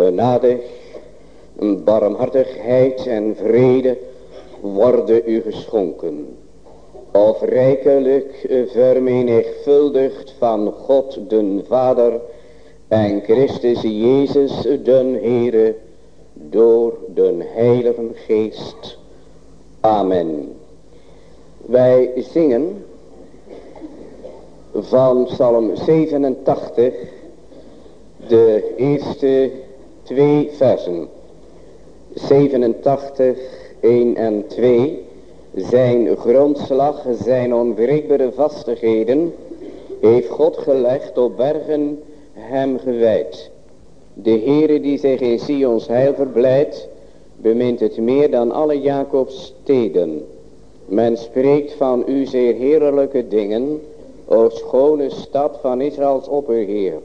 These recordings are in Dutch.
Genadig, barmhartigheid en vrede worden u geschonken. Of rijkelijk vermenigvuldigd van God den Vader en Christus Jezus den Heere door den Heiligen Geest. Amen. Wij zingen van Psalm 87 de eerste twee versen. 87, 1 en 2. Zijn grondslag, zijn onwrikbare vastigheden heeft God gelegd op bergen hem gewijd. De Heere die zich in Sions heil verblijdt, bemint het meer dan alle Jacobs steden. Men spreekt van u zeer heerlijke dingen, o schone stad van Israëls opperheer.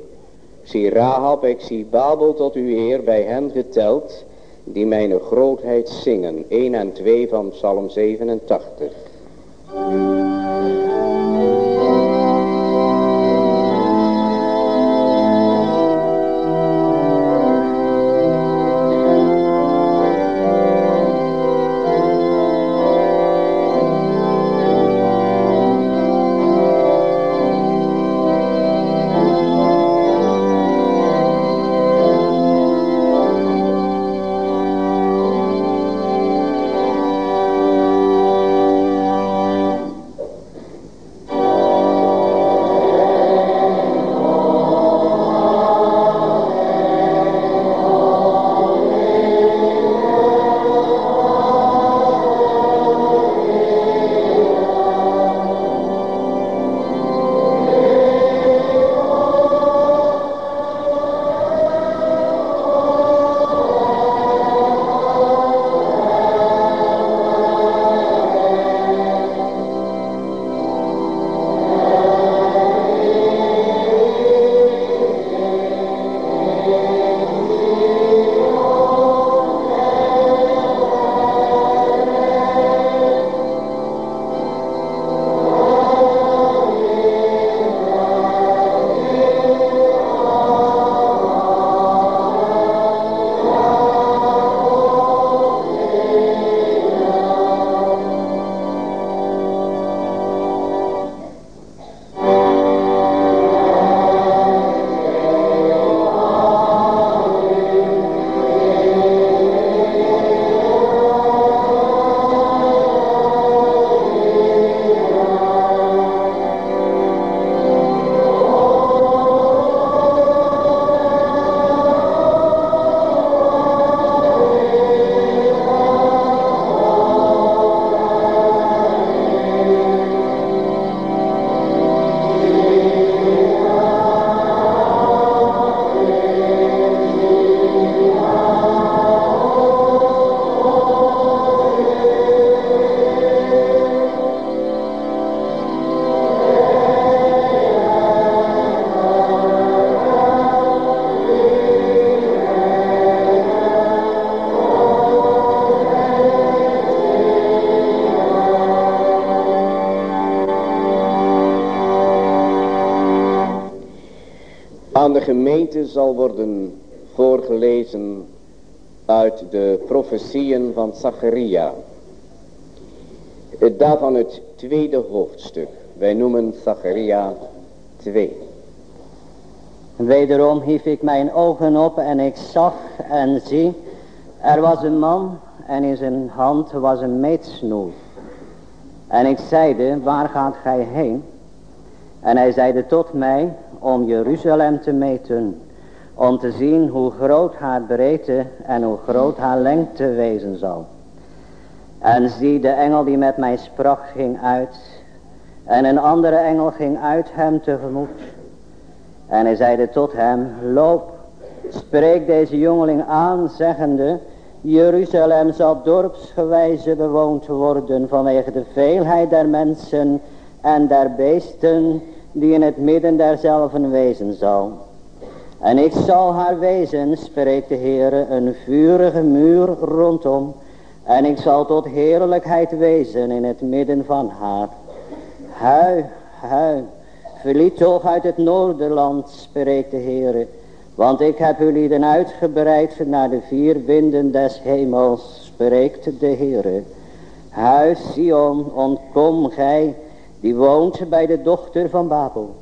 Zie Rahab, ik zie Babel tot uw eer bij hen geteld, die mijn grootheid zingen. 1 en 2 van Psalm 87. Gemeente zal worden voorgelezen uit de profetieën van Zacharia. Daarvan het tweede hoofdstuk. Wij noemen Zacharia 2. Wederom hief ik mijn ogen op en ik zag en zie, er was een man en in zijn hand was een meetsnoer. En ik zeide, waar gaat gij heen? En hij zeide tot mij, om Jeruzalem te meten, om te zien hoe groot haar breedte en hoe groot haar lengte wezen zal. En zie, de engel die met mij sprak ging uit, en een andere engel ging uit hem tegemoet. En hij zeide tot hem, loop, spreekt deze jongeling aan, zeggende, Jeruzalem zal dorpsgewijze bewoond worden vanwege de veelheid der mensen en der beesten die in het midden derzelven wezen zal. En ik zal haar wezen, spreekt de Heere, een vurige muur rondom. En ik zal tot heerlijkheid wezen in het midden van haar. Hui, hui, verliet toch uit het noorderland, spreekt de Heere. Want ik heb jullie uitgebreid naar de vier winden des hemels, spreekt de Heere. Huis Sion, ontkom gij, die woont bij de dochter van Babel.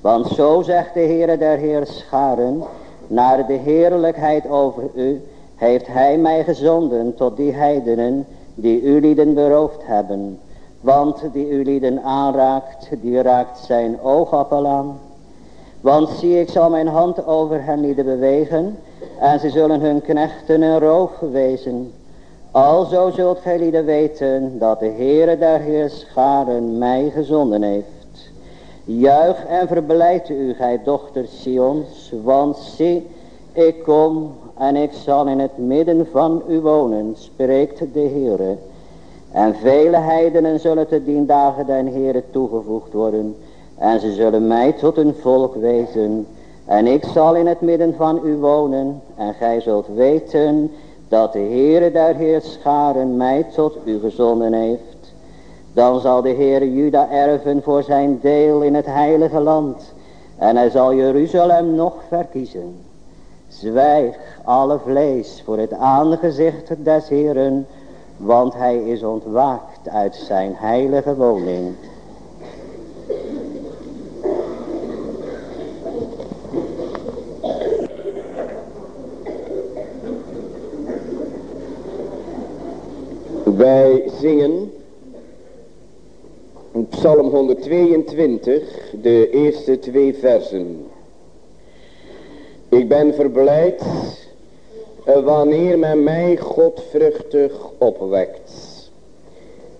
Want zo zegt de Heere der Heerscharen, naar de heerlijkheid over u, heeft hij mij gezonden tot die heidenen, die u lieden beroofd hebben. Want die u lieden aanraakt, die raakt zijn oogappel aan. Want zie ik zal mijn hand over hen lieden bewegen, en ze zullen hun knechten een roof wezen. Alzo zult gij lieden weten, dat de Heere der Heerscharen mij gezonden heeft. Juich en verblijd u, gij dochter Sions, want zie, ik kom en ik zal in het midden van u wonen, spreekt de Heere. En vele heidenen zullen te dien dagen den Heere toegevoegd worden, en ze zullen mij tot een volk wezen. En ik zal in het midden van u wonen, en gij zult weten dat de Heere der Heerscharen mij tot u gezonden heeft. Dan zal de Heer Juda erven voor zijn deel in het heilige land. En hij zal Jeruzalem nog verkiezen. Zwijg alle vlees voor het aangezicht des Heeren. Want hij is ontwaakt uit zijn heilige woning. Wij zingen Psalm 122, de eerste twee versen. Ik ben verblijd wanneer men mij godvruchtig opwekt.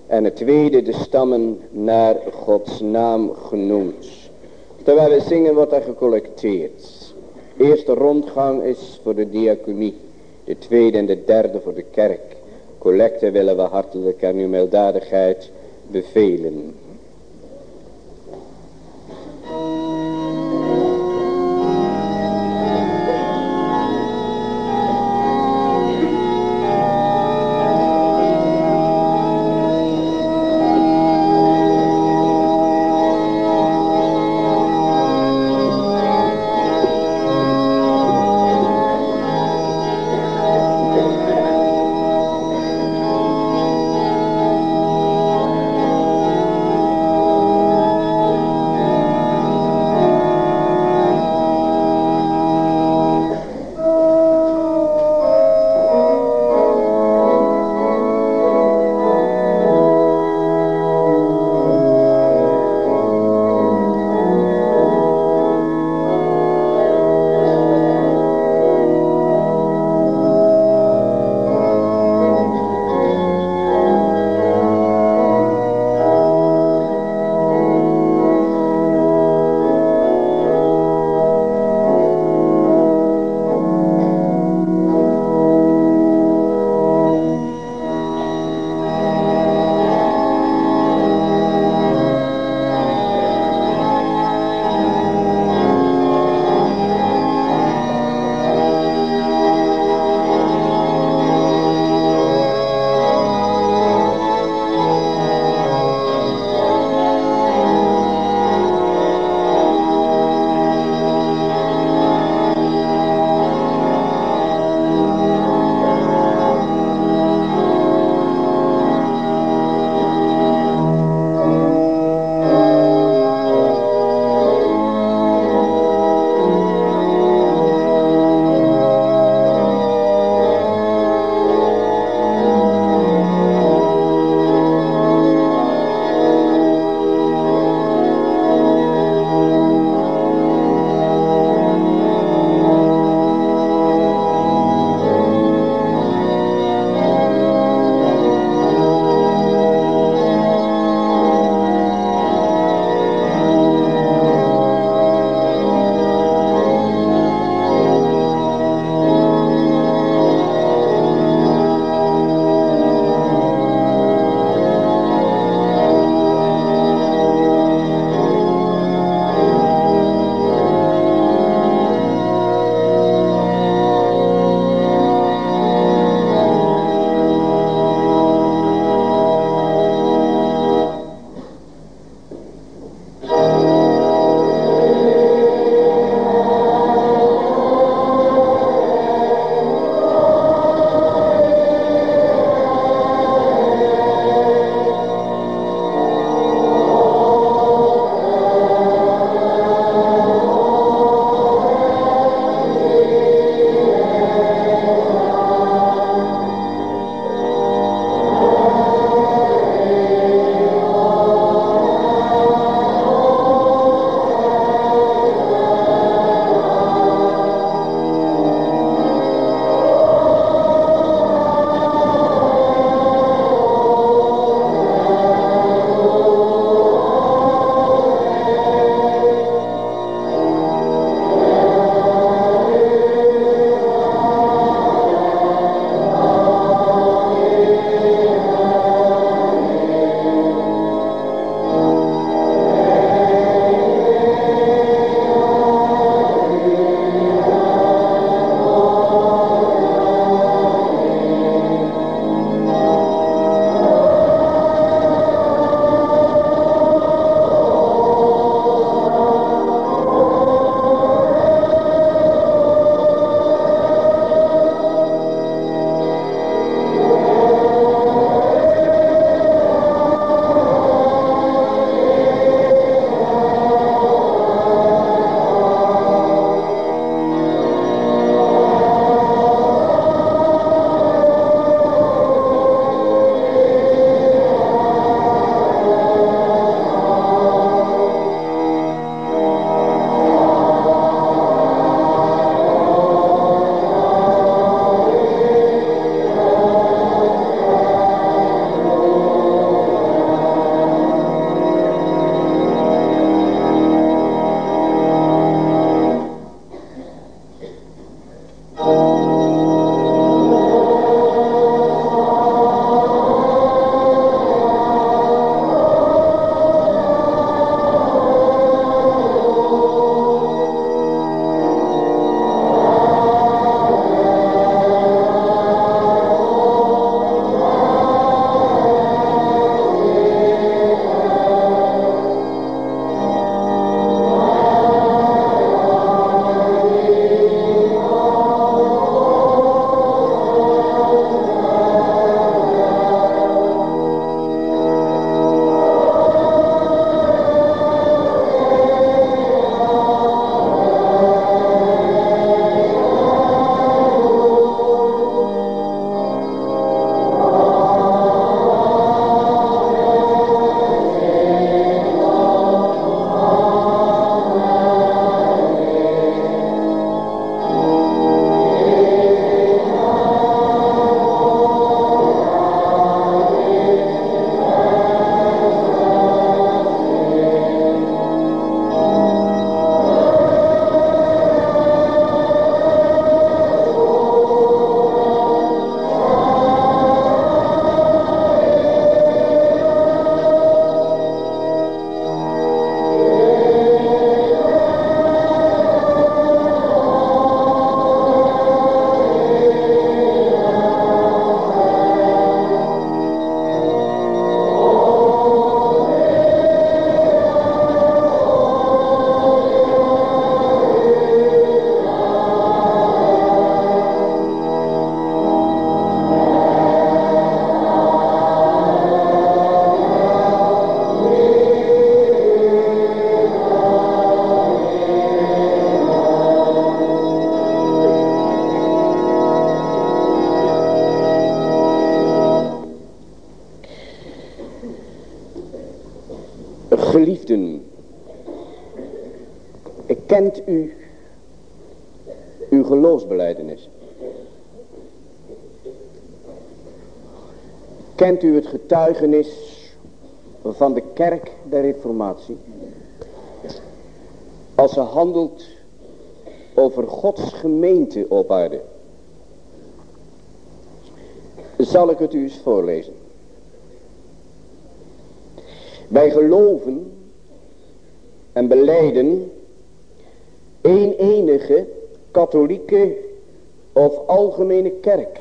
En het tweede de stammen naar Gods naam genoemd. Terwijl we zingen wordt er gecollecteerd. Eerste rondgang is voor de diaconie. De tweede en de derde voor de kerk. Collecte willen we hartelijk en uw meldadigheid bevelen. Geliefden, kent u uw geloofsbeleidenis? Kent u het getuigenis van de kerk der reformatie? Als ze handelt over Gods gemeente op aarde. Zal ik het u eens voorlezen. Wij geloven en beleiden een enige katholieke of algemene kerk.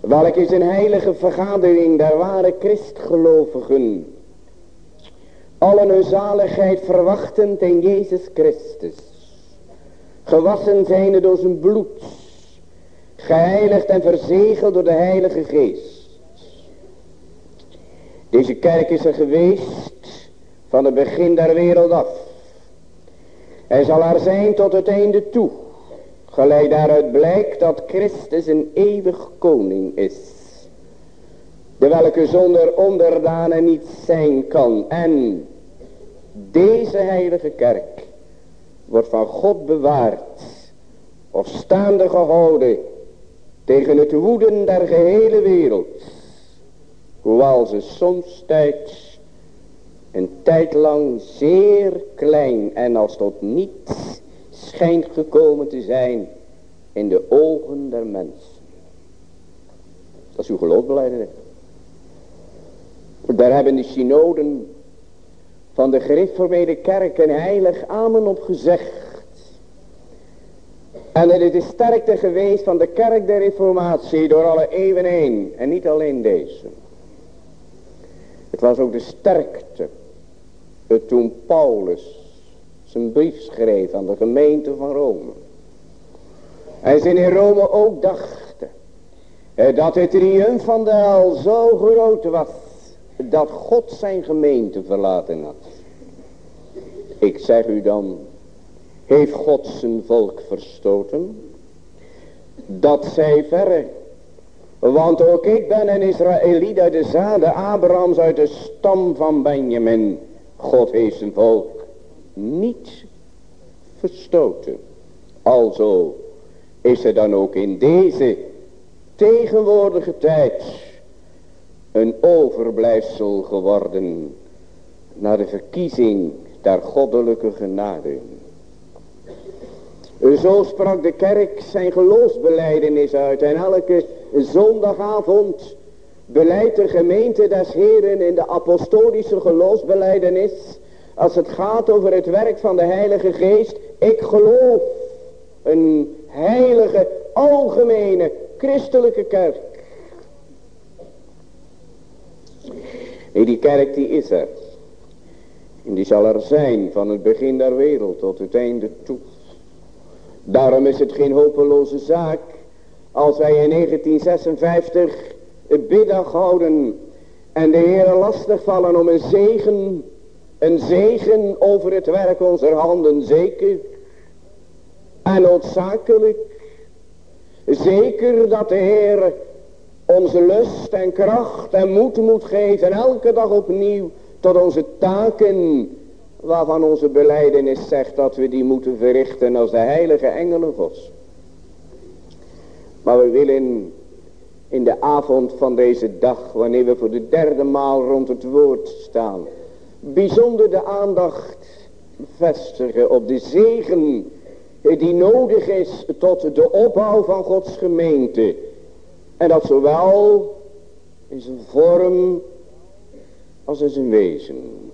Welk is een heilige vergadering der ware christgelovigen. Allen hun zaligheid verwachtend in Jezus Christus. Gewassen zijnde door zijn bloed. Geheiligd en verzegeld door de heilige geest. Deze kerk is er geweest van het begin der wereld af. Hij zal er zijn tot het einde toe. Gelijk daaruit blijkt dat Christus een eeuwig koning is. De welke zonder onderdanen niet zijn kan. En deze heilige kerk wordt van God bewaard. Of staande gehouden tegen het woeden der gehele wereld. Hoewel ze soms tijd een tijd lang zeer klein en als tot niets schijnt gekomen te zijn in de ogen der mensen. Dat is uw geloofbeleiding. Daar hebben de synoden van de gereformeerde kerk een heilig amen op gezegd. En het is de sterkte geweest van de kerk der reformatie door alle eeuwen heen. En niet alleen deze. Het was ook de sterkte toen Paulus zijn brief schreef aan de gemeente van Rome. En ze in Rome ook dachten dat het triumf van de hel zo groot was dat God zijn gemeente verlaten had. Ik zeg u dan, heeft God zijn volk verstoten? Dat zij verre. Want ook ik ben een Israëliet uit de zaden Abrahams uit de stam van Benjamin. God heeft zijn volk niet verstoten. Alzo is er dan ook in deze tegenwoordige tijd een overblijfsel geworden naar de verkiezing der goddelijke genade. Zo sprak de kerk zijn geloofsbeleidenis uit. En elke zondagavond beleidt de gemeente des Heren in de apostolische geloofsbeleidenis. Als het gaat over het werk van de Heilige Geest. Ik geloof een heilige, algemene, christelijke kerk. Nee, die kerk die is er. En die zal er zijn van het begin der wereld tot het einde toe. Daarom is het geen hopeloze zaak als wij in 1956 een biddag houden en de Heer lastig vallen om een zegen, een zegen over het werk onze handen, zeker en noodzakelijk. Zeker dat de Heer onze lust en kracht en moed moet geven elke dag opnieuw tot onze taken waarvan onze beleidenis zegt dat we die moeten verrichten als de heilige engelen gods. Maar we willen in de avond van deze dag, wanneer we voor de derde maal rond het woord staan, bijzonder de aandacht vestigen op de zegen die nodig is tot de opbouw van Gods gemeente. En dat zowel in zijn vorm als in zijn wezen.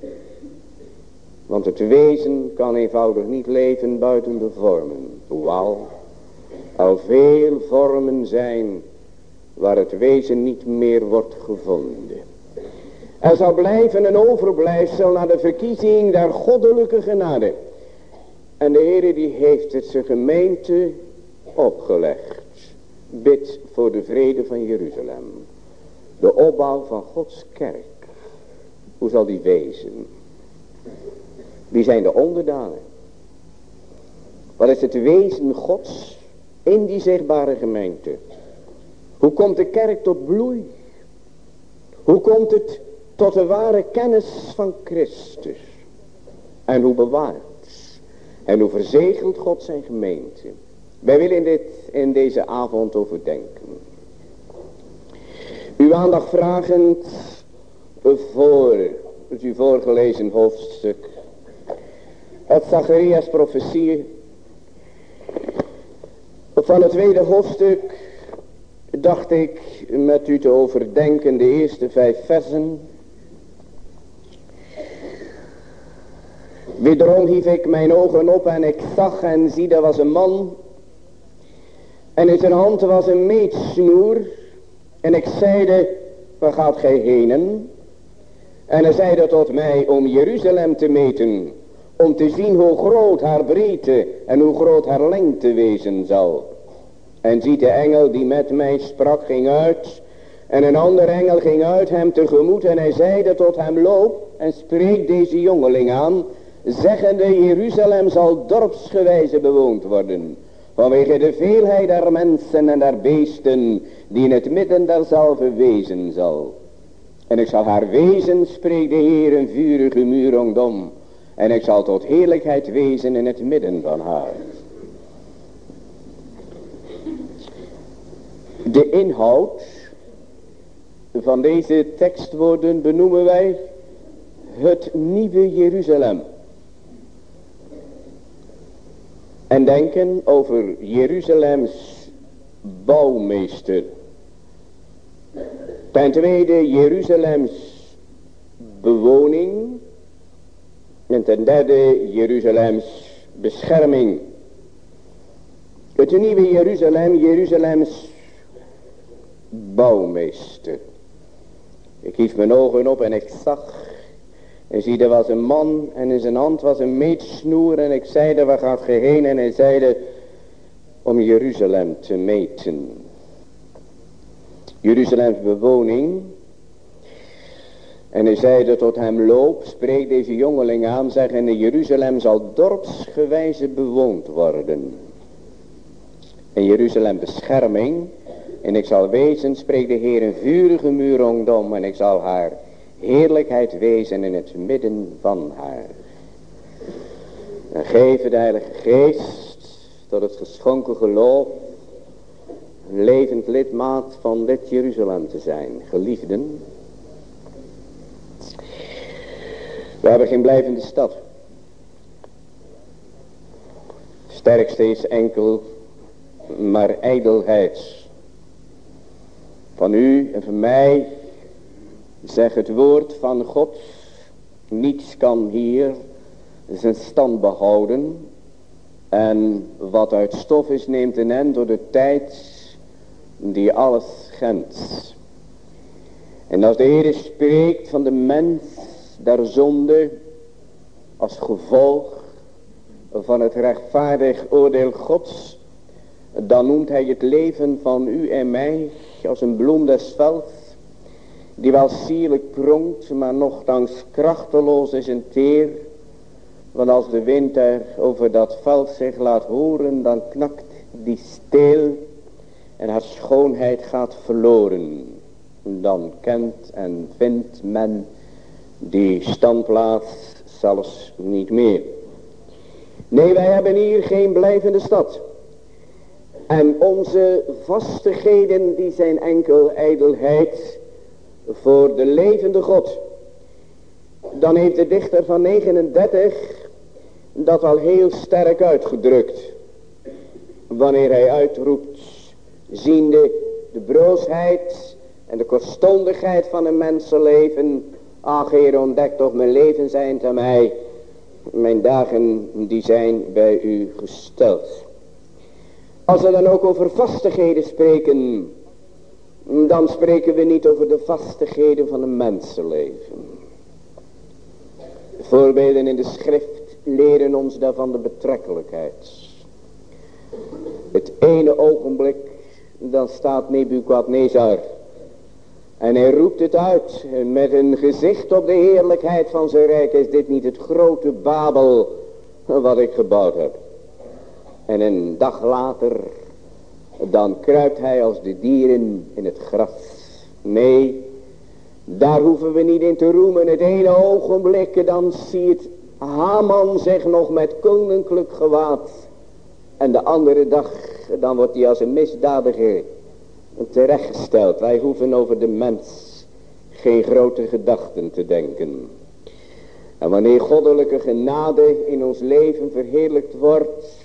Want het wezen kan eenvoudig niet leven buiten de vormen. Hoewel al veel vormen zijn waar het wezen niet meer wordt gevonden. Er zal blijven een overblijfsel naar de verkiezing der goddelijke genade. En de Heer die heeft het zijn gemeente opgelegd. Bid voor de vrede van Jeruzalem. De opbouw van Gods kerk. Hoe zal die wezen? Wie zijn de onderdanen? Wat is het wezen Gods in die zichtbare gemeente? Hoe komt de kerk tot bloei? Hoe komt het tot de ware kennis van Christus? En hoe bewaart en hoe verzegelt God zijn gemeente? Wij willen dit in deze avond overdenken. Uw aandacht vragend voor het u voorgelezen hoofdstuk. Het Zacharias profetie. Van het tweede hoofdstuk dacht ik met u te overdenken de eerste vijf versen. Wederom hief ik mijn ogen op en ik zag en zie, dat was een man. En in zijn hand was een meetsnoer. En ik zeide, waar gaat gij heen? En hij zeide tot mij om Jeruzalem te meten. Om te zien hoe groot haar breedte en hoe groot haar lengte wezen zal. En ziet de engel die met mij sprak ging uit. En een ander engel ging uit hem tegemoet en hij zeide tot hem loop en spreek deze jongeling aan zeggende Jeruzalem zal dorpsgewijze bewoond worden. Vanwege de veelheid der mensen en der beesten die in het midden derzelfde wezen zal. En ik zal haar wezen, spreekt de Heer, een vurige muur rondom. En ik zal tot heerlijkheid wezen in het midden van haar. De inhoud van deze tekstwoorden benoemen wij het nieuwe Jeruzalem. En denken over Jeruzalems bouwmeester. Ten tweede Jeruzalems bewoning. En ten derde Jeruzalems bescherming. Het nieuwe Jeruzalem, Jeruzalems bouwmeester. Ik hief mijn ogen op en ik zag en zie, er was een man en in zijn hand was een meetsnoer. En ik zeide, waar gaat ge heen? En hij zeide, om Jeruzalem te meten. Jeruzalems bewoning. En hij zeide tot hem, loop, spreek deze jongeling aan, zeggende, Jeruzalem zal dorpsgewijze bewoond worden. En Jeruzalem bescherming. En ik zal wezen, spreekt de Heer, een vurige muur rondom. En ik zal haar heerlijkheid wezen in het midden van haar. En geven de Heilige Geest tot het geschonken geloof een levend lidmaat van dit Jeruzalem te zijn. Geliefden, we hebben geen blijvende stad. sterkste is enkel maar ijdelheid. Van u en van mij zeg het woord van God. Niets kan hier zijn stand behouden. En wat uit stof is neemt een end door de tijd die alles gent. En als de Heer spreekt van de mens der zonde als gevolg van het rechtvaardig oordeel Gods, dan noemt hij het leven van u en mij als een bloem des velds, die wel sierlijk pronkt, maar nogthans krachteloos is en teer. Want als de wind er over dat veld zich laat horen, dan knakt die stil en haar schoonheid gaat verloren. Dan kent en vindt men die standplaats zelfs niet meer. Nee, wij hebben hier geen blijvende stad. En onze vastigheden die zijn enkel ijdelheid voor de levende God. Dan heeft de dichter van 39 dat al heel sterk uitgedrukt. Wanneer hij uitroept, ziende de broosheid en de kortstondigheid van een mensenleven. Ach Heer, ontdek toch mijn leven zijn te mij. Mijn dagen die zijn bij u gesteld. Als we dan ook over vastigheden spreken, dan spreken we niet over de vastigheden van een mensenleven. Voorbeelden in de schrift leren ons daarvan de betrekkelijkheid. Het ene ogenblik, dan staat Nebukadnezar. En hij roept het uit met een gezicht op de heerlijkheid van zijn rijk. Is dit niet het grote Babel wat ik gebouwd heb? En een dag later, dan kruipt hij als de dieren in het gras. Nee, daar hoeven we niet in te roemen. Het ene ogenblik, dan ziet Haman zich nog met koninklijk gewaad. En de andere dag, dan wordt hij als een misdadiger terechtgesteld. Wij hoeven over de mens geen grote gedachten te denken. En wanneer goddelijke genade in ons leven verheerlijkt wordt,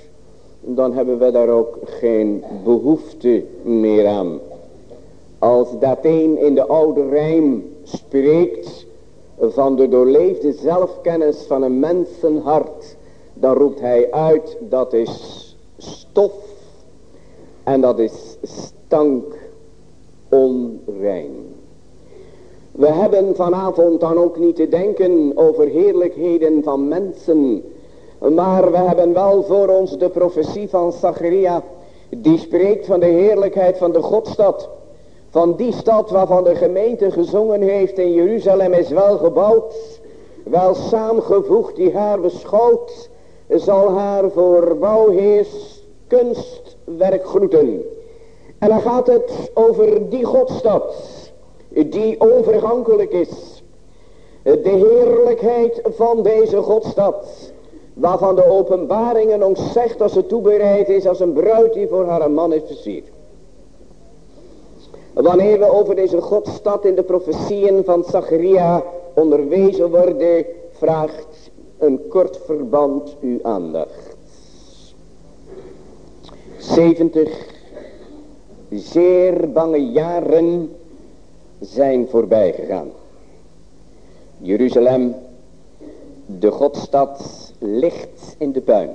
dan hebben we daar ook geen behoefte meer aan. Als dat een in de oude rijm spreekt van de doorleefde zelfkennis van een mensenhart, dan roept hij uit dat is stof en dat is stank onrein. We hebben vanavond dan ook niet te denken over heerlijkheden van mensen maar we hebben wel voor ons de profetie van Zacharia. Die spreekt van de heerlijkheid van de Godstad. Van die stad waarvan de gemeente gezongen heeft in Jeruzalem is wel gebouwd. Wel saamgevoegd die haar beschouwt. Zal haar voor bouwheers kunstwerk groeten. En dan gaat het over die Godstad. Die onvergankelijk is. De heerlijkheid van deze Godstad waarvan de openbaringen ons zegt dat ze toebereid is als een bruid die voor haar man is versierd. Wanneer we over deze Godstad in de profetieën van Zacharia onderwezen worden, vraagt een kort verband uw aandacht. 70 zeer bange jaren zijn voorbij gegaan. Jeruzalem, de Godstad, ligt in de puin.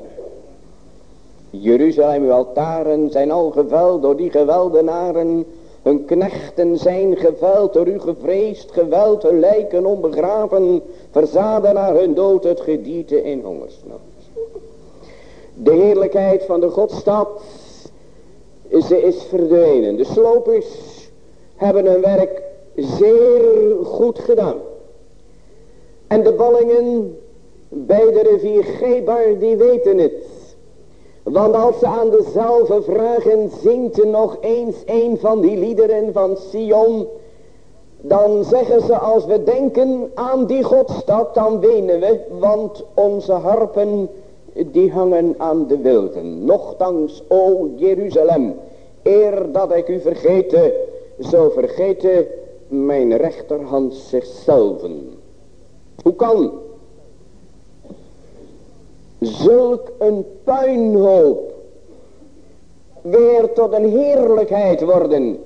Jeruzalem, uw altaren zijn al geveld door die geweldenaren. Hun knechten zijn geveld door u gevreesd geweld. Hun lijken onbegraven. Verzaden naar hun dood het gedierte in hongersnood. De heerlijkheid van de Godstad ze is verdwenen. De slopers hebben hun werk zeer goed gedaan. En de ballingen bij de rivier Gebar, die weten het. Want als ze aan dezelfde vragen, zingt nog eens een van die liederen van Sion. Dan zeggen ze, als we denken aan die Godstad, dan wenen we. Want onze harpen, die hangen aan de wilden. Nochtans, o Jeruzalem, eer dat ik u vergeten, zo vergeten mijn rechterhand zichzelf. Hoe kan zulk een puinhoop weer tot een heerlijkheid worden?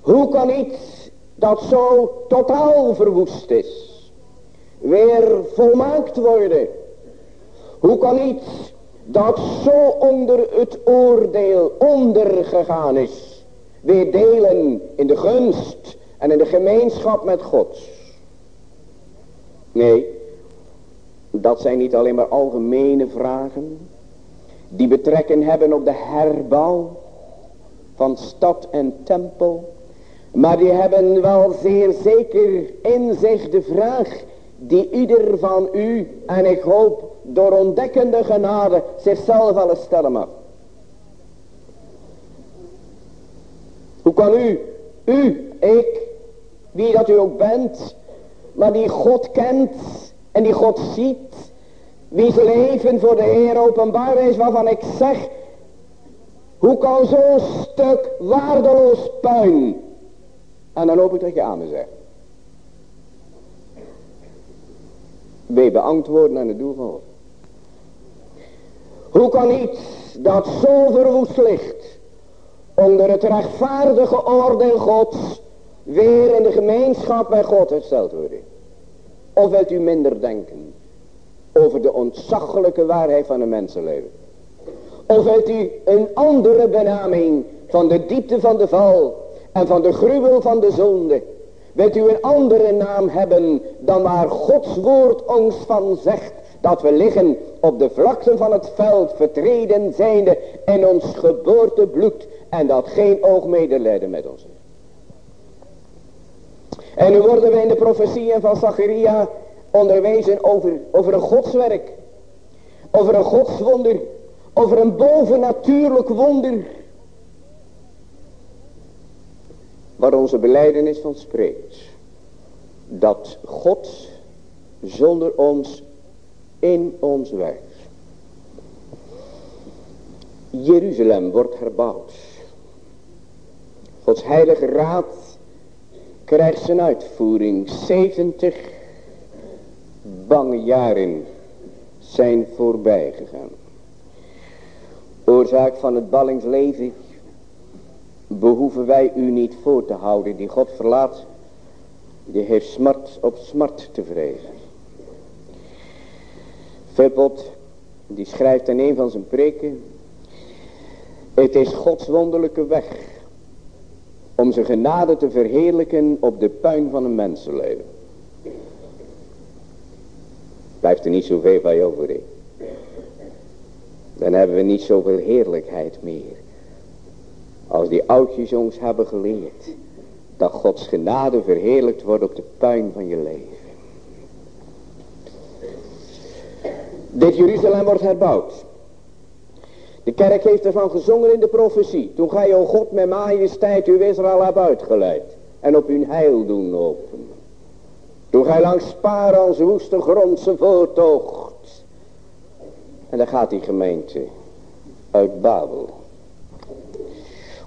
Hoe kan iets dat zo totaal verwoest is, weer volmaakt worden? Hoe kan iets dat zo onder het oordeel ondergegaan is, weer delen in de gunst en in de gemeenschap met God? Nee, dat zijn niet alleen maar algemene vragen, die betrekking hebben op de herbouw van stad en tempel, maar die hebben wel zeer zeker in zich de vraag die ieder van u, en ik hoop door ontdekkende genade, zichzelf eens stellen mag. Hoe kan u, u, ik, wie dat u ook bent, maar die God kent en die God ziet, wie zijn leven voor de Heer openbaar is, waarvan ik zeg, hoe kan zo'n stuk waardeloos puin, en dan hoop ik dat je aan me zegt. Wij beantwoorden aan het doel van God. Hoe kan iets dat zo verwoest ligt onder het rechtvaardige oordeel Gods weer in de gemeenschap bij God hersteld worden? Of wilt u minder denken over de ontzaglijke waarheid van een mensenleven? Of wilt u een andere benaming van de diepte van de val en van de gruwel van de zonde Wilt u een andere naam hebben dan waar Gods woord ons van zegt. Dat we liggen op de vlakte van het veld vertreden zijnde in ons geboortebloed. En dat geen oog medelijden met ons heeft. En nu worden we in de profetieën van Zacharia onderwezen over, over een godswerk. Over een godswonder. Over een bovennatuurlijk wonder. waar onze beleidenis van spreekt. Dat God zonder ons in ons werkt. Jeruzalem wordt herbouwd. Gods heilige raad krijgt zijn uitvoering. 70 bange jaren zijn voorbij gegaan. Oorzaak van het ballingsleven behoeven wij u niet voor te houden. Die God verlaat, die heeft smart op smart te vrezen. Vippot, die schrijft in een van zijn preken. Het is Gods wonderlijke weg. Om zijn genade te verheerlijken op de puin van een mensenleven. Blijft er niet zoveel van je over. Dan hebben we niet zoveel heerlijkheid meer. Als die oudjes ons hebben geleerd. Dat Gods genade verheerlijkt wordt op de puin van je leven. Dit Jeruzalem wordt herbouwd. De kerk heeft ervan gezongen in de profetie. Toen ga je, o God, met majesteit uw Israël hebt uitgeleid. En op hun heil doen lopen. Toen gij langs Sparans woeste grondse voortocht. En dan gaat die gemeente uit Babel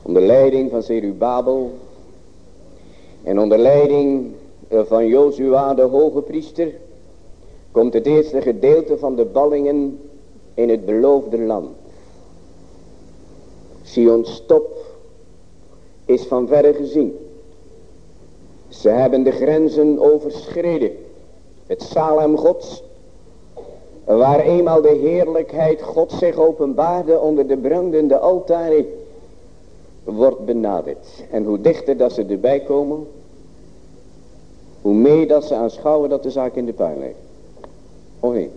onder leiding van Zerubabel en onder leiding van Jozua de hoge priester komt het eerste gedeelte van de ballingen in het beloofde land. Sion's top is van verre gezien. Ze hebben de grenzen overschreden. Het Salem Gods, waar eenmaal de heerlijkheid God zich openbaarde onder de brandende altaren wordt benaderd. En hoe dichter dat ze erbij komen, hoe meer dat ze aanschouwen dat de zaak in de puin ligt. Niet?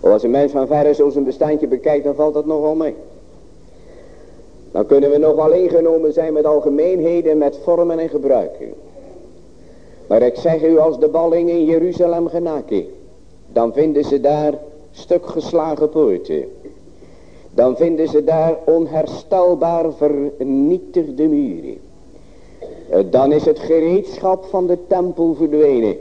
Als een mens van verre zo zijn bestandje bekijkt, dan valt dat nogal mee. Dan kunnen we nog wel ingenomen zijn met algemeenheden, met vormen en gebruiken. Maar ik zeg u, als de balling in Jeruzalem genaken, dan vinden ze daar stuk geslagen poorten dan vinden ze daar onherstelbaar vernietigde muren. Eh, dan is het gereedschap van de tempel verdwenen.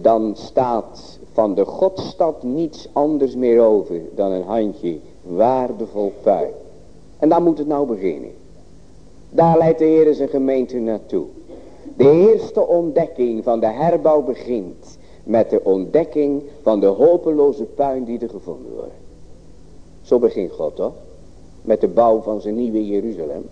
Dan staat van de Godstad niets anders meer over dan een handje waardevol puin. En daar moet het nou beginnen. Daar leidt de Heer zijn gemeente naartoe. De eerste ontdekking van de herbouw begint met de ontdekking van de hopeloze puin die er gevonden wordt. Zo begint God toch? Met de bouw van zijn nieuwe Jeruzalem.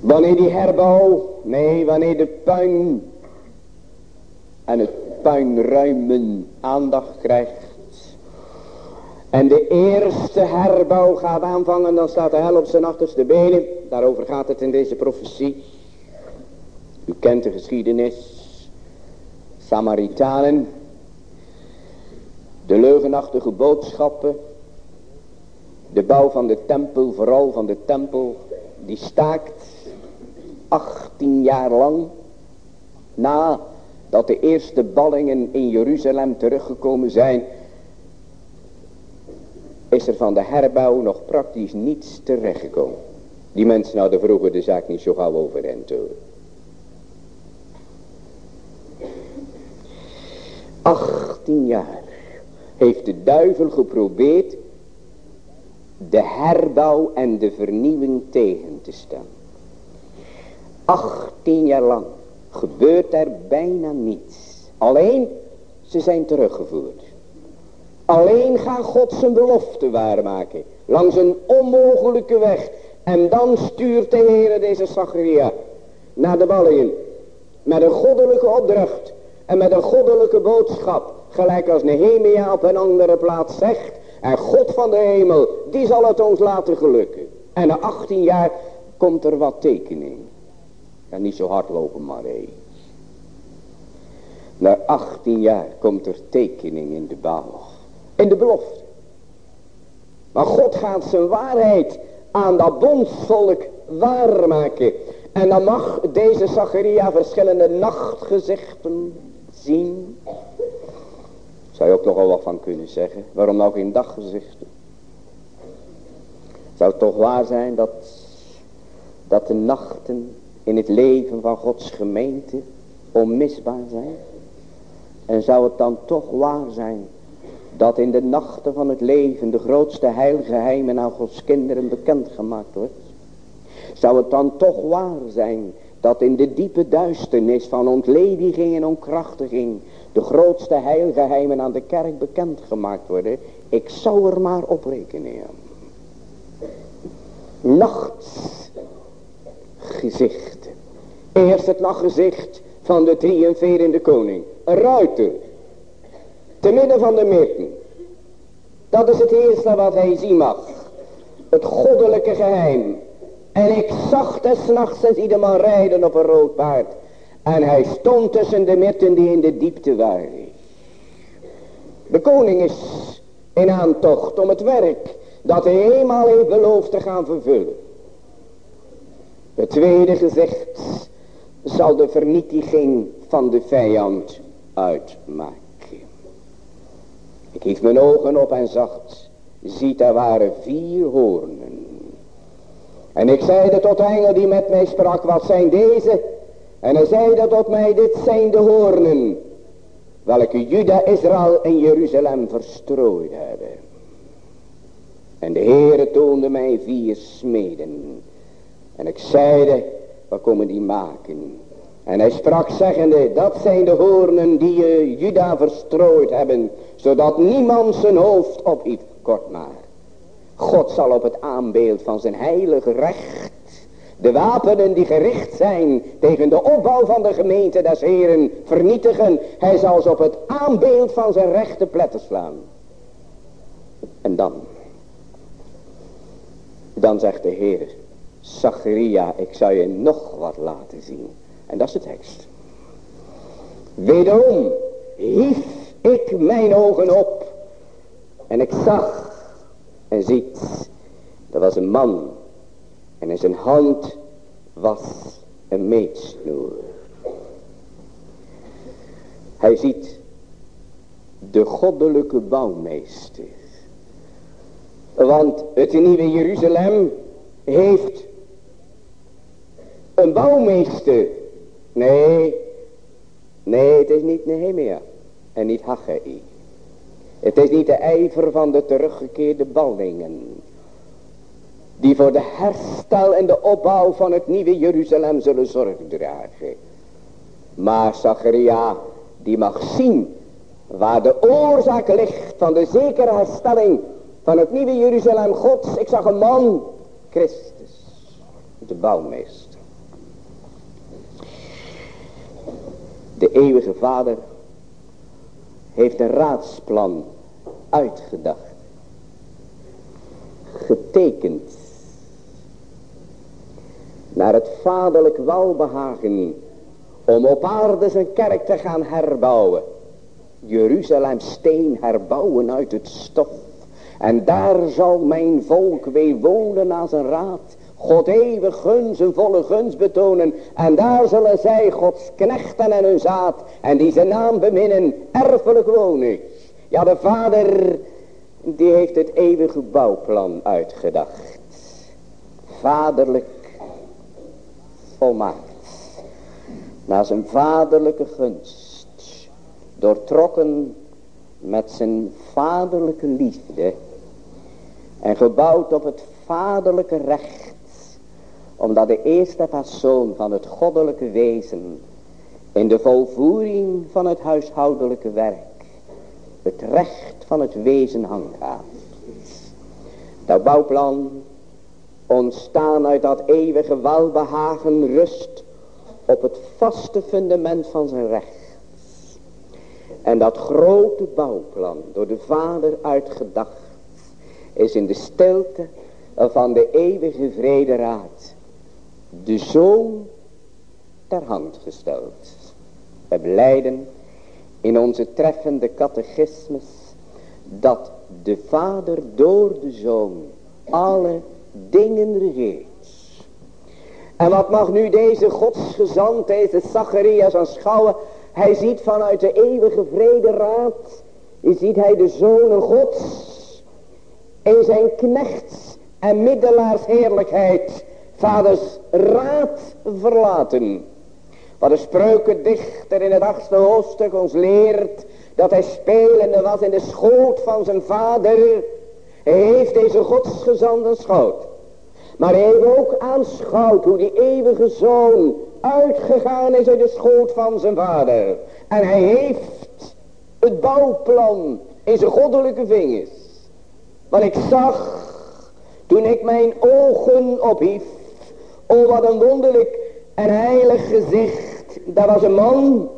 Wanneer die herbouw, nee, wanneer de puin en het puinruimen aandacht krijgt. En de eerste herbouw gaat aanvangen, dan staat de hel op zijn achterste benen. Daarover gaat het in deze profetie. U kent de geschiedenis. Samaritanen. De leugenachtige boodschappen. De bouw van de tempel, vooral van de tempel. Die staakt 18 jaar lang. Na dat de eerste ballingen in Jeruzalem teruggekomen zijn. Is er van de herbouw nog praktisch niets terechtgekomen. Die mensen hadden vroeger de zaak niet zo gauw overeind hoor. 18 jaar heeft de duivel geprobeerd de herbouw en de vernieuwing tegen te staan. 18 jaar lang gebeurt er bijna niets. Alleen ze zijn teruggevoerd. Alleen gaat God zijn belofte waarmaken. Langs een onmogelijke weg. En dan stuurt de Heer deze Zacharia naar de ballingen. Met een goddelijke opdracht. En met een goddelijke boodschap. Gelijk als Nehemia op een andere plaats zegt. En God van de hemel, die zal het ons laten gelukken. En na 18 jaar komt er wat tekening. En niet zo hard lopen maar hé. Na 18 jaar komt er tekening in de bouw. In de belofte. Maar God gaat zijn waarheid aan dat bondsvolk waarmaken. En dan mag deze Zacharia verschillende nachtgezichten zien. Zou je ook nogal wat van kunnen zeggen. Waarom nou geen daggezichten? Zou het toch waar zijn dat, dat de nachten in het leven van Gods gemeente onmisbaar zijn? En zou het dan toch waar zijn dat in de nachten van het leven de grootste heilgeheimen aan Gods kinderen bekendgemaakt wordt? Zou het dan toch waar zijn dat in de diepe duisternis van ontlediging en onkrachtiging de grootste heilgeheimen aan de kerk bekendgemaakt worden? Ik zou er maar op rekenen. Nachtgezicht. Eerst het nachtgezicht van de triomferende koning. Een ruiter. Te midden van de mitten. Dat is het eerste wat hij zien mag. Het goddelijke geheim. En ik zag des nachts en ieder man rijden op een rood paard. En hij stond tussen de mitten die in de diepte waren. De koning is in aantocht om het werk dat hij eenmaal heeft beloofd te gaan vervullen. Het tweede gezicht zal de vernietiging van de vijand uitmaken. Ik hief mijn ogen op en zag, ziet er waren vier hoornen. En ik zeide tot de engel die met mij sprak, wat zijn deze? En hij zeide tot mij, dit zijn de hoornen, welke Juda, Israël en Jeruzalem verstrooid hebben. En de Heere toonde mij vier smeden. En ik zeide, wat komen die maken? En hij sprak zeggende, dat zijn de hoornen die uh, Juda verstrooid hebben, zodat niemand zijn hoofd ophief. Kort maar. God zal op het aanbeeld van zijn heilig recht, de wapenen die gericht zijn tegen de opbouw van de gemeente des Heren vernietigen. Hij zal ze op het aanbeeld van zijn rechte pletten slaan. En dan, dan zegt de Heer, Zacharia, ik zal je nog wat laten zien. En dat is de tekst. Wederom hief ik mijn ogen op. En ik zag en ziet. Er was een man. En in zijn hand was een meetsnoer. Hij ziet de goddelijke bouwmeester. Want het nieuwe Jeruzalem heeft een bouwmeester. Nee, nee, het is niet Nehemia en niet Haggai. Het is niet de ijver van de teruggekeerde ballingen. die voor de herstel en de opbouw van het nieuwe Jeruzalem zullen zorg dragen. Maar Zacharia, die mag zien waar de oorzaak ligt van de zekere herstelling van het nieuwe Jeruzalem Gods. Ik zag een man, Christus, de bouwmeester. De eeuwige vader heeft een raadsplan uitgedacht. Getekend. Naar het vaderlijk welbehagen. Om op aarde zijn kerk te gaan herbouwen. Jeruzalem steen herbouwen uit het stof. En daar zal mijn volk weer wonen na zijn raad. God eeuwig guns en volle guns betonen. En daar zullen zij Gods knechten en hun zaad. En die zijn naam beminnen, erfelijk wonen. Ja, de vader, die heeft het eeuwige bouwplan uitgedacht. Vaderlijk volmaakt. Naar zijn vaderlijke gunst. Doortrokken met zijn vaderlijke liefde. En gebouwd op het vaderlijke recht omdat de eerste persoon van het goddelijke wezen in de volvoering van het huishoudelijke werk het recht van het wezen handhaaft. Dat bouwplan ontstaan uit dat eeuwige welbehagen rust op het vaste fundament van zijn recht. En dat grote bouwplan door de vader uitgedacht is in de stilte van de eeuwige vrederaad de zoon ter hand gesteld. We blijden in onze treffende catechismus dat de vader door de zoon alle dingen regeert. En wat mag nu deze godsgezant, deze Zacharias aanschouwen? Hij ziet vanuit de eeuwige vrederaad, ziet hij de zonen gods in zijn knechts en middelaars heerlijkheid vaders raad verlaten. Wat de spreukendichter in het achtste hoofdstuk ons leert, dat hij spelende was in de schoot van zijn vader. Heeft deze godsgezande schoot. Maar hij heeft ook aanschouwd hoe die eeuwige zoon uitgegaan is uit de schoot van zijn vader. En hij heeft het bouwplan in zijn goddelijke vingers. Want ik zag, toen ik mijn ogen ophief, Oh, wat een wonderlijk en heilig gezicht. Daar was een man.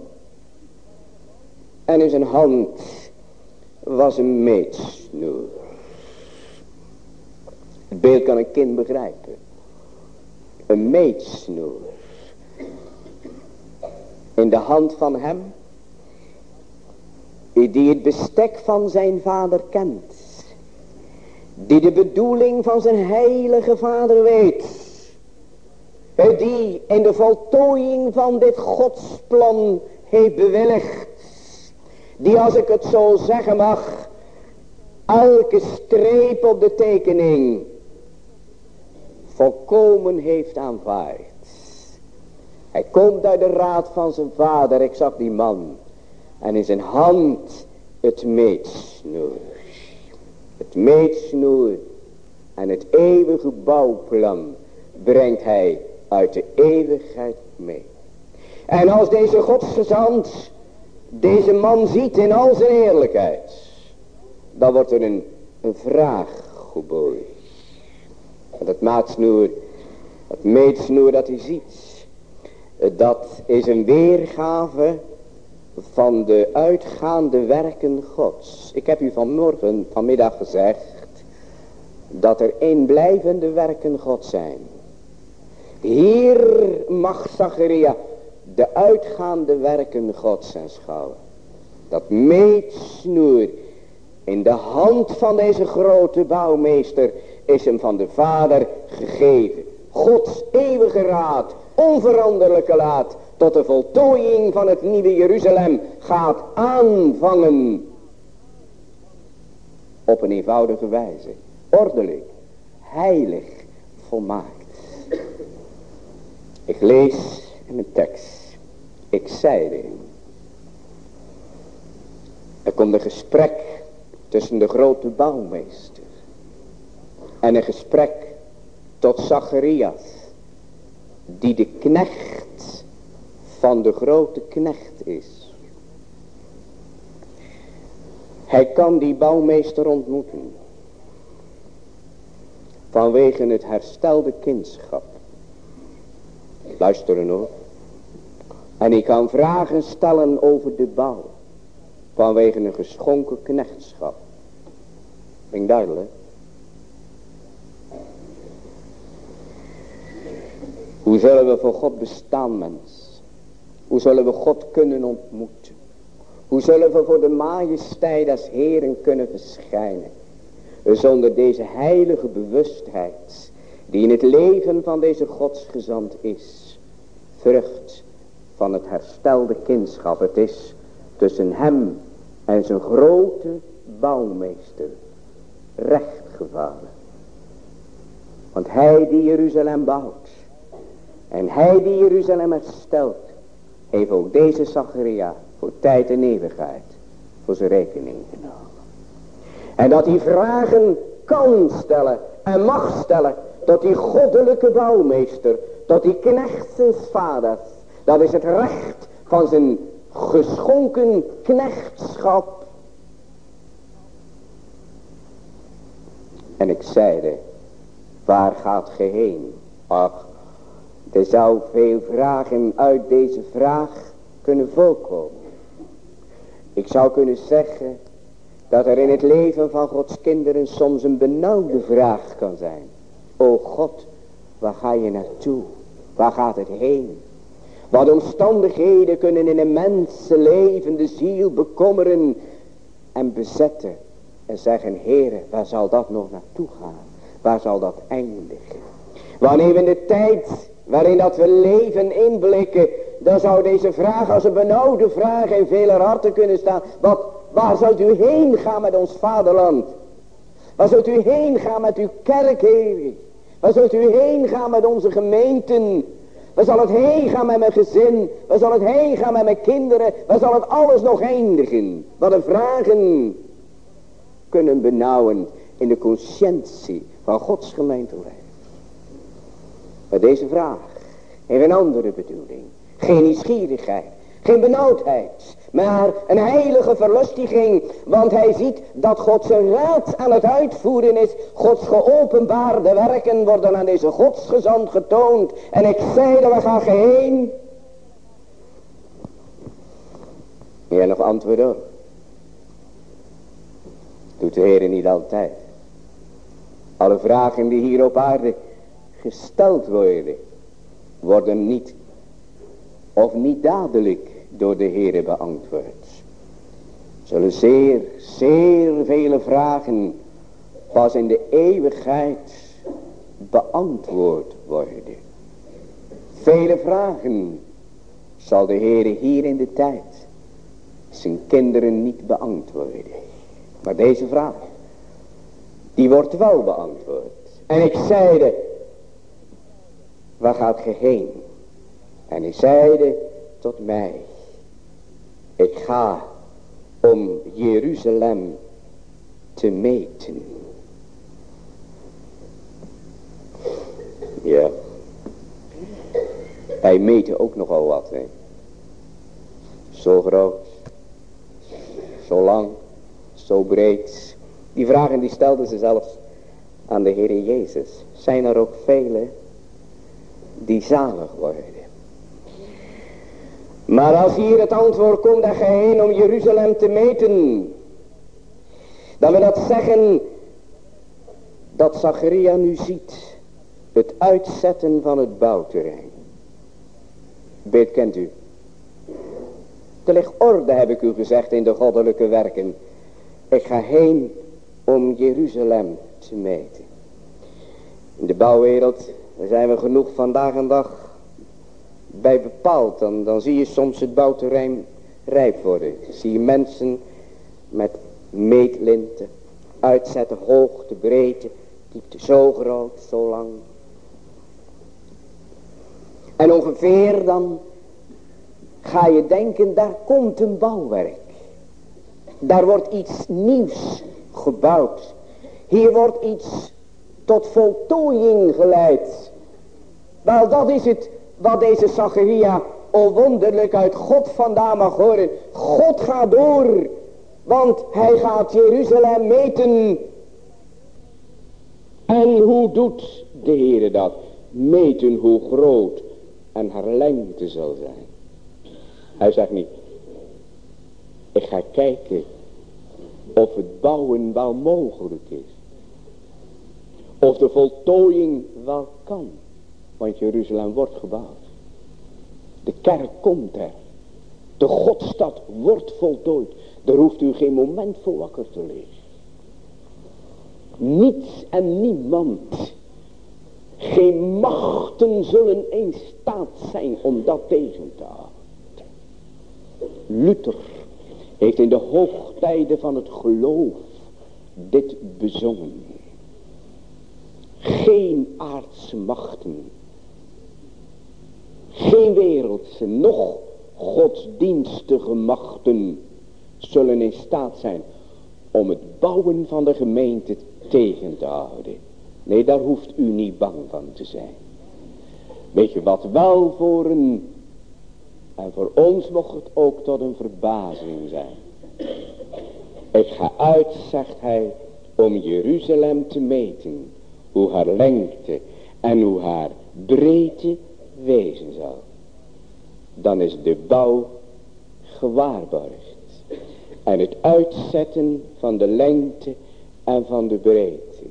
En in zijn hand was een meetsnoer. Het beeld kan een kind begrijpen. Een meetsnoer. In de hand van hem. Die het bestek van zijn vader kent. Die de bedoeling van zijn heilige vader weet die in de voltooiing van dit godsplan heeft bewilligd. Die als ik het zo zeggen mag, elke streep op de tekening volkomen heeft aanvaard. Hij komt uit de raad van zijn vader, ik zag die man. En in zijn hand het meetsnoer. Het meetsnoer en het eeuwige bouwplan brengt hij uit de eeuwigheid mee. En als deze godsgezant deze man ziet in al zijn eerlijkheid, dan wordt er een, vraag geboren. Dat maatsnoer, dat meetsnoer dat hij ziet, dat is een weergave van de uitgaande werken gods. Ik heb u vanmorgen, vanmiddag gezegd, dat er blijvende werken God zijn. Hier mag Zacharia de uitgaande werken Gods aanschouwen. Dat meetsnoer in de hand van deze grote bouwmeester is hem van de Vader gegeven. Gods eeuwige raad, onveranderlijke laat, tot de voltooiing van het nieuwe Jeruzalem gaat aanvangen. Op een eenvoudige wijze, ordelijk, heilig, volmaakt. Ik lees in mijn tekst. Ik zeide. Er komt een gesprek tussen de grote bouwmeester. En een gesprek tot Zacharias, die de knecht van de grote knecht is. Hij kan die bouwmeester ontmoeten. Vanwege het herstelde kindschap. Luisteren hoor. En ik kan vragen stellen over de bouw. Vanwege een geschonken knechtschap. Ik duidelijk? Hoe zullen we voor God bestaan mens? Hoe zullen we God kunnen ontmoeten? Hoe zullen we voor de majesteit als Heren kunnen verschijnen? Zonder deze heilige bewustheid die in het leven van deze godsgezant is. Vrucht van het herstelde kindschap. Het is tussen hem en zijn grote bouwmeester recht gevallen. Want hij die Jeruzalem bouwt en hij die Jeruzalem herstelt, heeft ook deze Zacharia voor tijd en eeuwigheid voor zijn rekening genomen. En dat hij vragen kan stellen en mag stellen tot die goddelijke bouwmeester, tot die knecht zijn vaders. Dat is het recht van zijn geschonken knechtschap. En ik zeide, waar gaat ge heen? Ach, er zou veel vragen uit deze vraag kunnen voorkomen. Ik zou kunnen zeggen dat er in het leven van Gods kinderen soms een benauwde vraag kan zijn. O God, waar ga je naartoe? Waar gaat het heen? Wat omstandigheden kunnen in een mensenleven de ziel bekommeren en bezetten. En zeggen, Heere, waar zal dat nog naartoe gaan? Waar zal dat eindigen? Wanneer we in de tijd waarin dat we leven inblikken, dan zou deze vraag als een benauwde vraag in vele harten kunnen staan. Wat, waar zult u heen gaan met ons vaderland? Waar zult u heen gaan met uw kerk, Heer? Waar zult u heen gaan met onze gemeenten? Waar zal het heen gaan met mijn gezin? Waar zal het heen gaan met mijn kinderen? Waar zal het alles nog eindigen? Wat de vragen kunnen benauwen in de conscientie van Gods gemeenteleven. Maar deze vraag heeft een andere bedoeling. Geen nieuwsgierigheid, geen benauwdheid, maar een heilige verlustiging. Want hij ziet dat God zijn raad aan het uitvoeren is. Gods geopenbaarde werken worden aan deze godsgezant getoond. En ik zei dat we gaan heen. Ja, nog antwoorden. Doet de Heer niet altijd. Alle vragen die hier op aarde gesteld worden, worden niet of niet dadelijk door de Heere beantwoord. Zullen zeer, zeer vele vragen pas in de eeuwigheid beantwoord worden. Vele vragen zal de Heere hier in de tijd zijn kinderen niet beantwoorden. Maar deze vraag, die wordt wel beantwoord. En ik zeide, waar gaat ge heen? En hij zeide tot mij, ik ga om Jeruzalem te meten. Ja. Hij meette ook nogal wat. Hè. Zo groot. Zo lang. Zo breed. Die vragen die stelden ze zelfs aan de Heer Jezus. Zijn er ook velen die zalig worden. Maar als hier het antwoord komt dat gij heen om Jeruzalem te meten. Dan wil dat zeggen dat Zacharia nu ziet het uitzetten van het bouwterrein. Beet kent u. Ligt orde heb ik u gezegd in de goddelijke werken. Ik ga heen om Jeruzalem te meten. In de bouwwereld zijn we genoeg vandaag en dag bij bepaald. Dan, dan zie je soms het bouwterrein rijp worden. Zie je mensen met meetlinten uitzetten, hoogte, breedte, diepte zo groot, zo lang. En ongeveer dan ga je denken, daar komt een bouwwerk. Daar wordt iets nieuws gebouwd. Hier wordt iets tot voltooiing geleid. Wel, dat is het wat deze Zacharia o wonderlijk uit God vandaan mag horen. God gaat door, want hij gaat Jeruzalem meten. En hoe doet de Heer dat? Meten hoe groot en haar lengte zal zijn. Hij zegt niet, ik ga kijken of het bouwen wel mogelijk is. Of de voltooiing wel kan. Want Jeruzalem wordt gebouwd. De kerk komt er. De Godstad wordt voltooid. Daar hoeft u geen moment voor wakker te liggen. Niets en niemand. Geen machten zullen in staat zijn om dat tegen te houden. Luther heeft in de hoogtijden van het geloof dit bezongen. Geen aardse machten, geen wereldse, nog godsdienstige machten zullen in staat zijn om het bouwen van de gemeente tegen te houden. Nee, daar hoeft u niet bang van te zijn. Weet je wat wel voor een en voor ons mocht het ook tot een verbazing zijn. Ik ga uit, zegt hij, om Jeruzalem te meten. Hoe haar lengte en hoe haar breedte wezen zal. Dan is de bouw gewaarborgd. En het uitzetten van de lengte en van de breedte.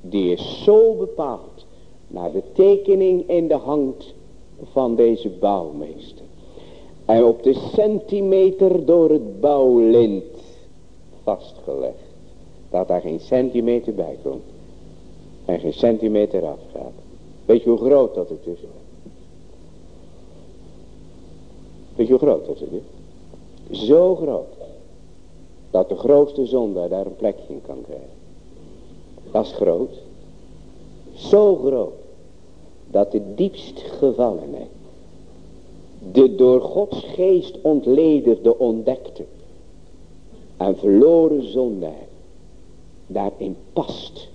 Die is zo bepaald naar de tekening in de hand van deze bouwmeester. En op de centimeter door het bouwlint vastgelegd. Dat daar geen centimeter bij komt. En geen centimeter afgaat. Weet je hoe groot dat het is? Weet je hoe groot dat is? Zo groot. Dat de grootste zondaar daar een plekje in kan krijgen. Dat is groot. Zo groot. Dat de diepst gevallenheid de door Gods geest ontlederde ontdekte en verloren zonde daarin past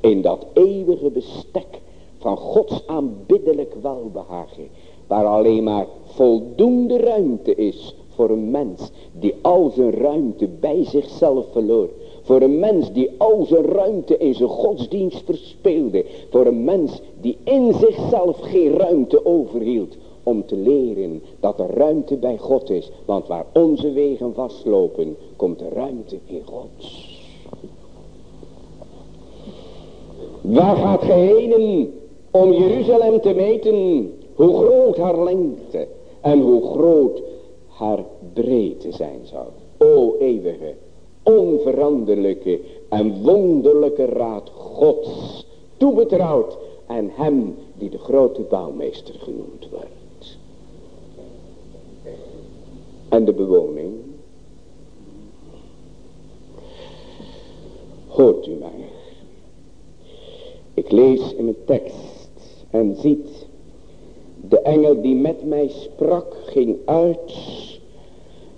in dat eeuwige bestek van Gods aanbiddelijk welbehagen waar alleen maar voldoende ruimte is voor een mens die al zijn ruimte bij zichzelf verloor voor een mens die al zijn ruimte in zijn godsdienst verspeelde voor een mens die in zichzelf geen ruimte overhield om te leren dat er ruimte bij God is. Want waar onze wegen vastlopen, komt er ruimte in God. Waar gaat gij heen om Jeruzalem te meten hoe groot haar lengte en hoe groot haar breedte zijn zal. O eeuwige, onveranderlijke en wonderlijke raad Gods, toebetrouwd aan hem die de grote bouwmeester genoemd wordt. en de bewoning. Hoort u mij. Ik lees in mijn tekst en ziet, de engel die met mij sprak ging uit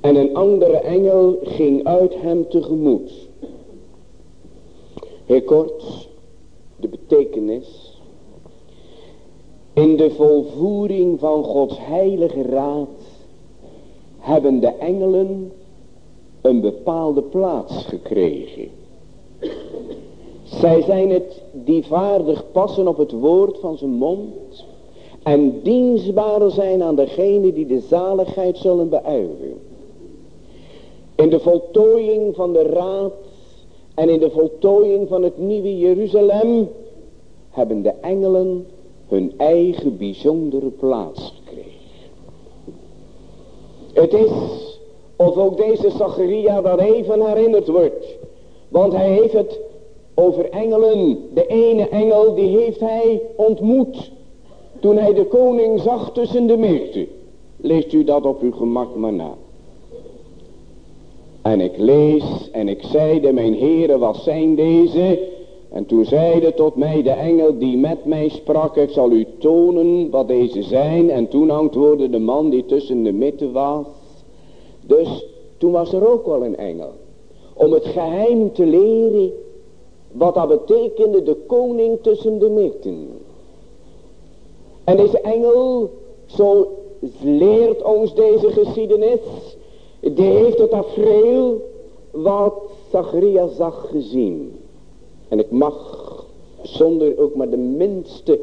en een andere engel ging uit hem tegemoet. Heel kort, de betekenis. In de volvoering van Gods heilige raad hebben de engelen een bepaalde plaats gekregen. Zij zijn het die vaardig passen op het woord van zijn mond en dienstbaar zijn aan degene die de zaligheid zullen beëivigen. In de voltooiing van de raad en in de voltooiing van het nieuwe Jeruzalem hebben de engelen hun eigen bijzondere plaats het is of ook deze Zacharia daar even herinnerd wordt. Want hij heeft het over engelen. De ene engel die heeft hij ontmoet. Toen hij de koning zag tussen de meerten. Leest u dat op uw gemak maar na. En ik lees en ik zeide mijn heren wat zijn deze? En toen zeide tot mij de engel die met mij sprak, ik zal u tonen wat deze zijn. En toen antwoordde de man die tussen de midden was. Dus toen was er ook wel een engel. Om het geheim te leren wat dat betekende de koning tussen de meten. En deze engel, zo leert ons deze geschiedenis, die heeft het afreel wat Zachariah zag gezien. En ik mag zonder ook maar de minste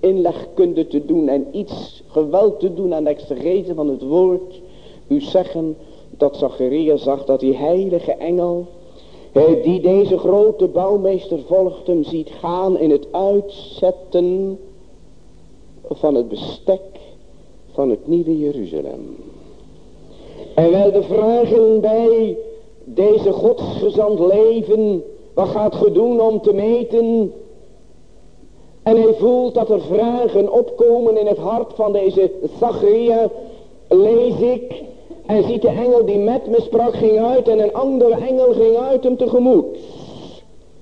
inlegkunde te doen en iets geweld te doen aan de exegese van het woord, u zeggen dat Zachariah zag dat die heilige engel, die deze grote bouwmeester volgt hem ziet gaan in het uitzetten van het bestek van het nieuwe Jeruzalem. En wel de vragen bij deze godsgezand leven, wat gaat ge doen om te meten? En hij voelt dat er vragen opkomen in het hart van deze Zacharia, lees ik, en ziet de engel die met me sprak ging uit en een andere engel ging uit hem tegemoet.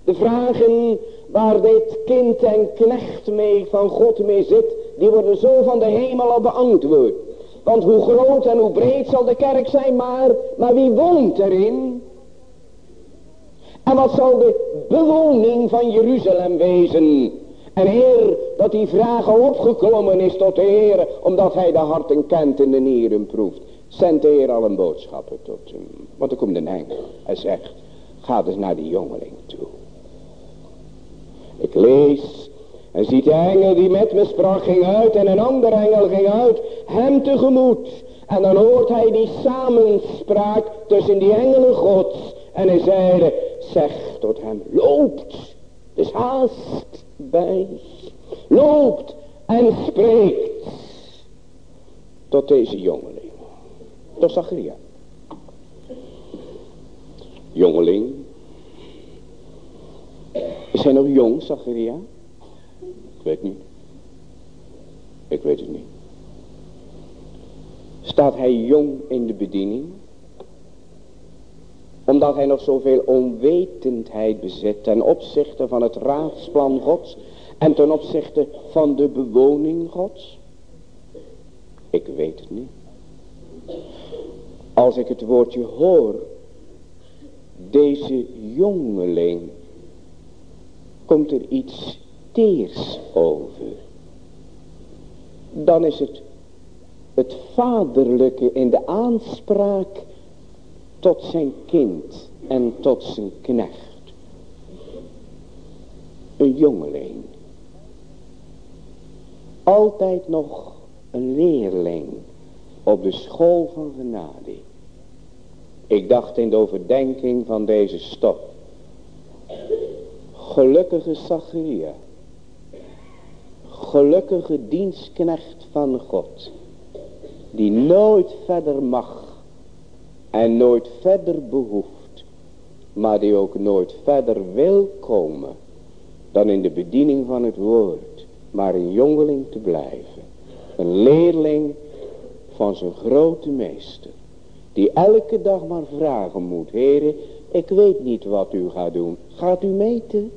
De vragen waar dit kind en knecht mee van God mee zit, die worden zo van de hemel al beantwoord. Want hoe groot en hoe breed zal de kerk zijn, maar, maar wie woont erin? En wat zal de bewoning van Jeruzalem wezen? En Heer, dat die vraag al opgeklommen is tot de Heer, omdat hij de harten kent en de nieren proeft. Zendt de Heer al een boodschapper tot hem. Want er komt een engel. Hij zegt, ga dus naar die jongeling toe. Ik lees en ziet de engel die met me sprak ging uit en een ander engel ging uit hem tegemoet. En dan hoort hij die samenspraak tussen die engelen gods. En hij zeide, zeg tot hem, loopt, dus haast bij, loopt en spreekt tot deze jongeling, tot Zacharia. Jongeling, is hij nog jong, Zacharia? Ik weet niet. Ik weet het niet. Staat hij jong in de bediening? Omdat hij nog zoveel onwetendheid bezit ten opzichte van het raadsplan gods en ten opzichte van de bewoning gods? Ik weet het niet. Als ik het woordje hoor, deze jongeling, komt er iets teers over. Dan is het het vaderlijke in de aanspraak tot zijn kind en tot zijn knecht. Een jongeling. Altijd nog een leerling op de school van genade. Ik dacht in de overdenking van deze stof. Gelukkige Zacharia. Gelukkige dienstknecht van God. Die nooit verder mag en nooit verder behoeft, maar die ook nooit verder wil komen dan in de bediening van het woord, maar een jongeling te blijven. Een leerling van zijn grote meester, die elke dag maar vragen moet, heren, ik weet niet wat u gaat doen, gaat u meten?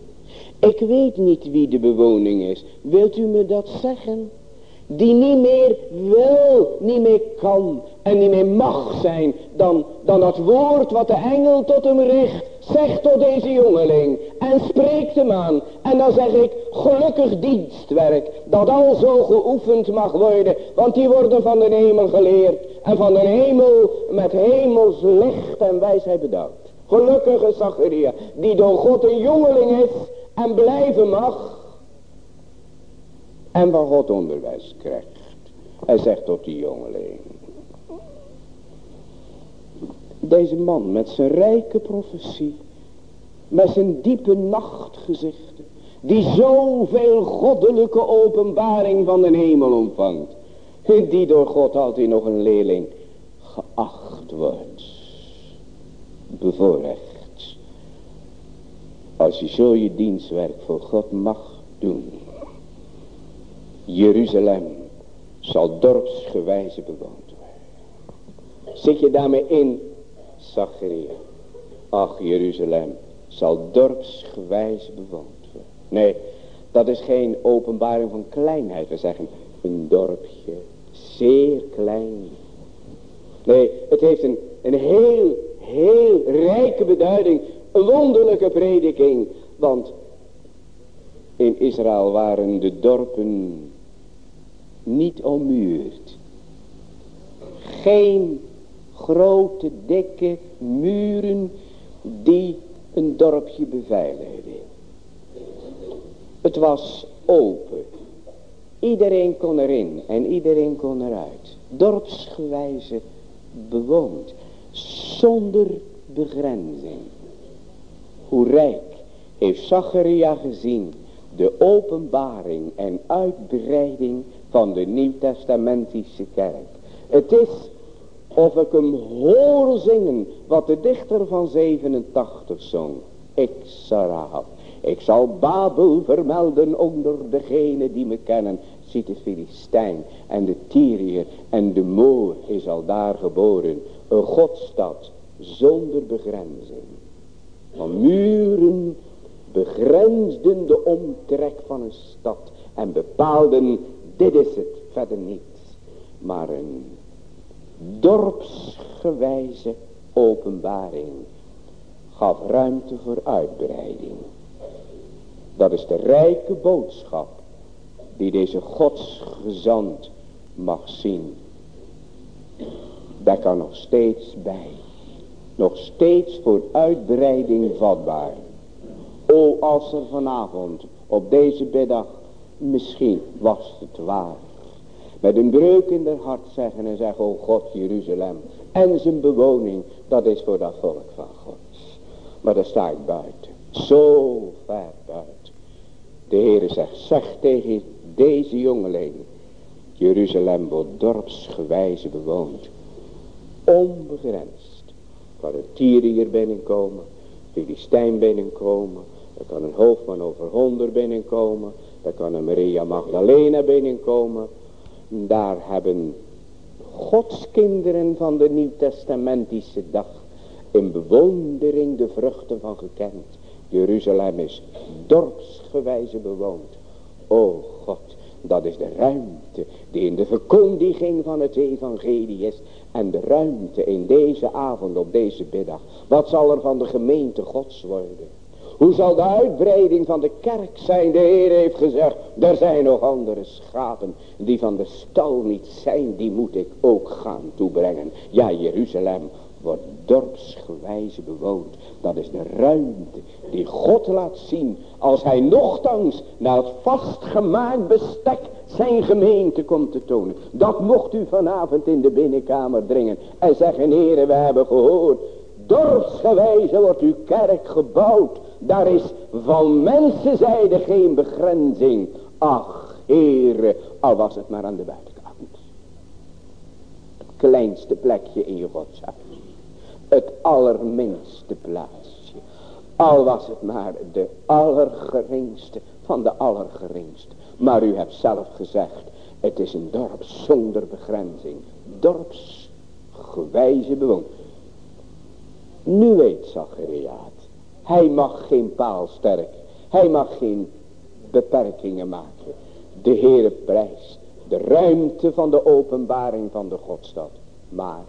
Ik weet niet wie de bewoning is, wilt u me dat zeggen? die niet meer wil, niet meer kan en niet meer mag zijn dan, dan dat woord wat de engel tot hem richt. Zegt tot deze jongeling en spreekt hem aan. En dan zeg ik, gelukkig dienstwerk dat al zo geoefend mag worden. Want die worden van de hemel geleerd en van de hemel met hemels licht en wijsheid bedankt. Gelukkige Zacharia, die door God een jongeling is en blijven mag en van God onderwijs krijgt. Hij zegt tot die jongeling. Deze man met zijn rijke profetie. Met zijn diepe nachtgezichten. Die zoveel goddelijke openbaring van de hemel ontvangt. Die door God altijd nog een leerling geacht wordt. Bevoorrecht. Als je zo je dienstwerk voor God mag doen. Jeruzalem zal dorpsgewijze bewoond worden. Zit je daarmee in, Zacharia? Ach, Jeruzalem zal dorpsgewijze bewoond worden. Nee, dat is geen openbaring van kleinheid. We zeggen een dorpje, zeer klein. Nee, het heeft een, een heel, heel rijke beduiding. Wonderlijke prediking Want in Israël waren de dorpen niet ommuurd. Geen grote dikke muren die een dorpje beveiligden. Het was open. Iedereen kon erin en iedereen kon eruit. Dorpsgewijze bewoond. Zonder begrenzing. Hoe rijk heeft Zacharia gezien de openbaring en uitbreiding van de Nieuw-Testamentische kerk. Het is of ik hem hoor zingen wat de dichter van 87 zong. Ik Sarah. Ik zal Babel vermelden onder degenen die me kennen. Ziet de Filistijn en de Tyriër en de Moor is al daar geboren. Een godstad zonder begrenzing. Van muren begrensden de omtrek van een stad. En bepaalden, dit is het, verder niets. Maar een dorpsgewijze openbaring gaf ruimte voor uitbreiding. Dat is de rijke boodschap die deze godsgezant mag zien. Daar kan nog steeds bij. Nog steeds voor uitbreiding vatbaar. O als er vanavond op deze middag misschien was het waar. Met een breuk in het hart zeggen en zeggen, o God Jeruzalem en zijn bewoning, dat is voor dat volk van God. Maar daar sta ik buiten, zo ver buiten. De Heere zegt, zeg tegen deze jongeling, Jeruzalem wordt dorpsgewijze bewoond. Onbegrensd. Kan een Tyriër binnenkomen, Filistijn binnenkomen. Er kan een hoofdman over honderd binnenkomen. Er kan een Maria Magdalena binnenkomen. Daar hebben Gods kinderen van de Nieuw-Testamentische dag in bewondering de vruchten van gekend. Jeruzalem is dorpsgewijze bewoond. O God, dat is de ruimte die in de verkondiging van het evangelie is. En de ruimte in deze avond op deze middag. Wat zal er van de gemeente gods worden? Hoe zal de uitbreiding van de kerk zijn? De Heer heeft gezegd, er zijn nog andere schapen die van de stal niet zijn. Die moet ik ook gaan toebrengen. Ja, Jeruzalem wordt dorpsgewijze bewoond. Dat is de ruimte die God laat zien als hij nogthans naar het vastgemaakt bestek zijn gemeente komt te tonen. Dat mocht u vanavond in de binnenkamer dringen en zeggen, heren, we hebben gehoord. Dorpsgewijze wordt uw kerk gebouwd. Daar is van mensenzijde geen begrenzing. Ach, heren, al was het maar aan de buitenkant. Het kleinste plekje in je godshuis. Het allerminste plaatsje. Al was het maar de allergeringste van de allergeringste. Maar u hebt zelf gezegd, het is een dorp zonder begrenzing. Dorpsgewijze bewoond. Nu weet Zacharia Hij mag geen paal sterk. Hij mag geen beperkingen maken. De Heere prijst de ruimte van de openbaring van de Godstad. Maar,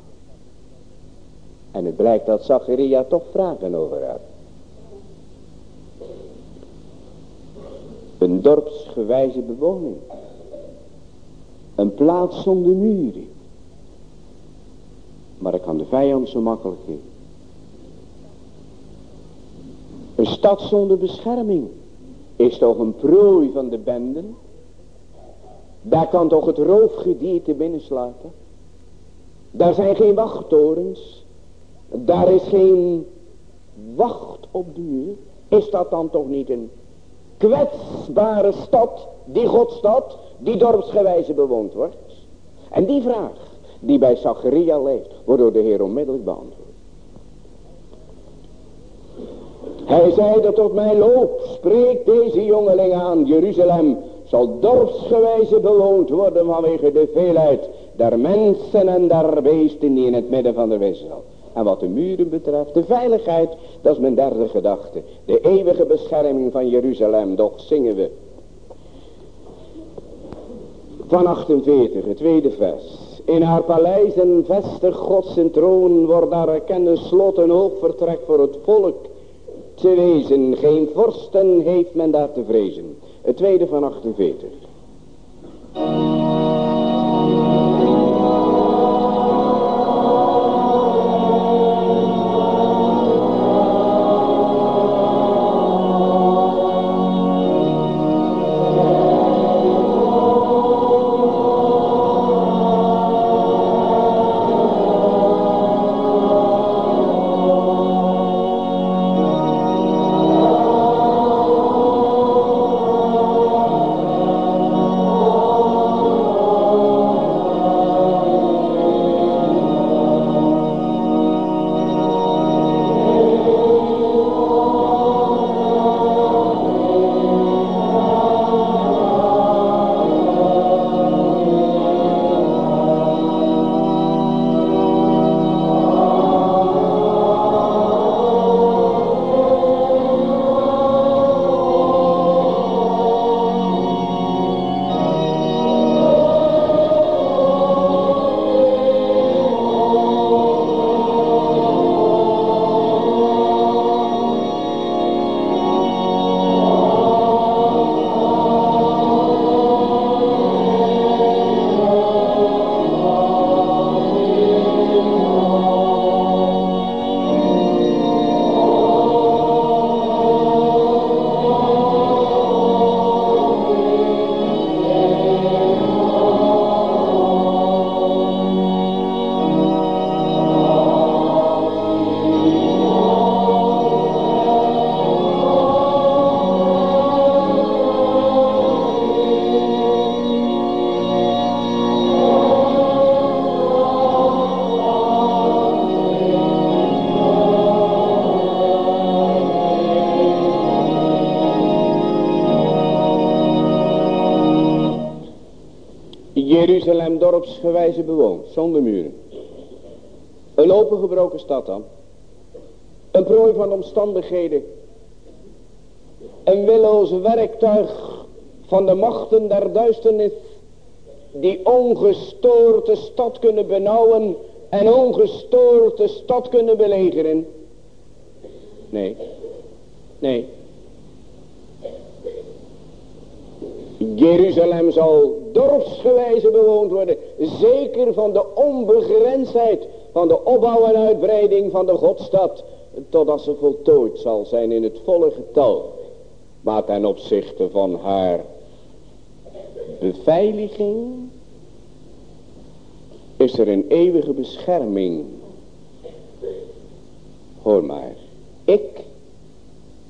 en het blijkt dat Zacharia toch vragen over had. Een dorpsgewijze bewoning. Een plaats zonder muren. Maar dat kan de vijand zo makkelijk in. Een stad zonder bescherming is toch een prooi van de benden. Daar kan toch het roofgedierte binnensluiten. Daar zijn geen wachttorens. Daar is geen wacht op duur. Is dat dan toch niet een kwetsbare stad, die Godstad, die dorpsgewijze bewoond wordt? En die vraag die bij Zacharia leeft, wordt door de Heer onmiddellijk beantwoord. Hij zei dat tot mijn loop, spreekt deze jongeling aan, Jeruzalem zal dorpsgewijze bewoond worden vanwege de veelheid der mensen en der beesten die in het midden van de wissel. En wat de muren betreft, de veiligheid, dat is mijn derde gedachte. De eeuwige bescherming van Jeruzalem, doch zingen we. Van 48, het tweede vers. In haar paleizen vestig God zijn troon, wordt daar erkende slot een hoogvertrek voor het volk te wezen. Geen vorsten heeft men daar te vrezen. Het tweede van 48. Dorpsgewijze bewoond, zonder muren. Een opengebroken stad dan. Een prooi van omstandigheden. Een willoos werktuig van de machten der duisternis. Die ongestoord de stad kunnen benauwen en ongestoord de stad kunnen belegeren. Nee, nee. Jeruzalem zal dorpsgewijze bewoond worden. Zeker van de onbegrensdheid van de opbouw en uitbreiding van de Godstad. Totdat ze voltooid zal zijn in het volle getal. Maar ten opzichte van haar beveiliging is er een eeuwige bescherming. Hoor maar, ik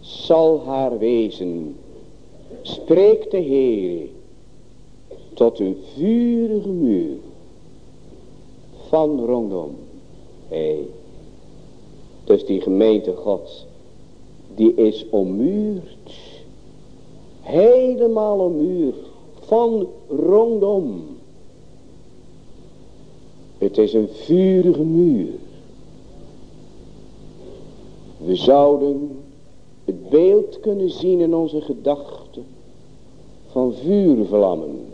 zal haar wezen spreekt de Heer tot een vurige muur van rondom. Hey, dus die gemeente gods, die is ommuurd, helemaal ommuurd, van rondom. Het is een vurige muur. We zouden het beeld kunnen zien in onze gedachten van vuurvlammen.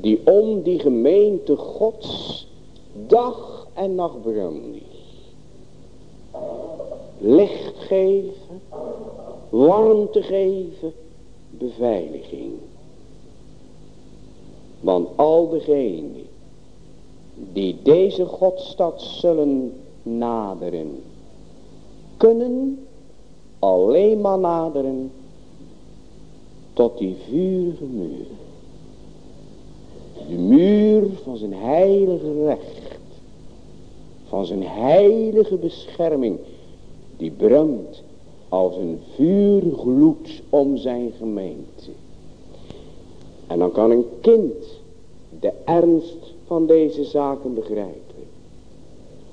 Die om die gemeente gods dag en nacht branden. Licht geven, warmte geven, beveiliging. Want al degenen die deze godstad zullen naderen, kunnen alleen maar naderen tot die vurige muur. De muur van zijn heilige recht. Van zijn heilige bescherming. Die brandt als een vuurgloed om zijn gemeente. En dan kan een kind de ernst van deze zaken begrijpen.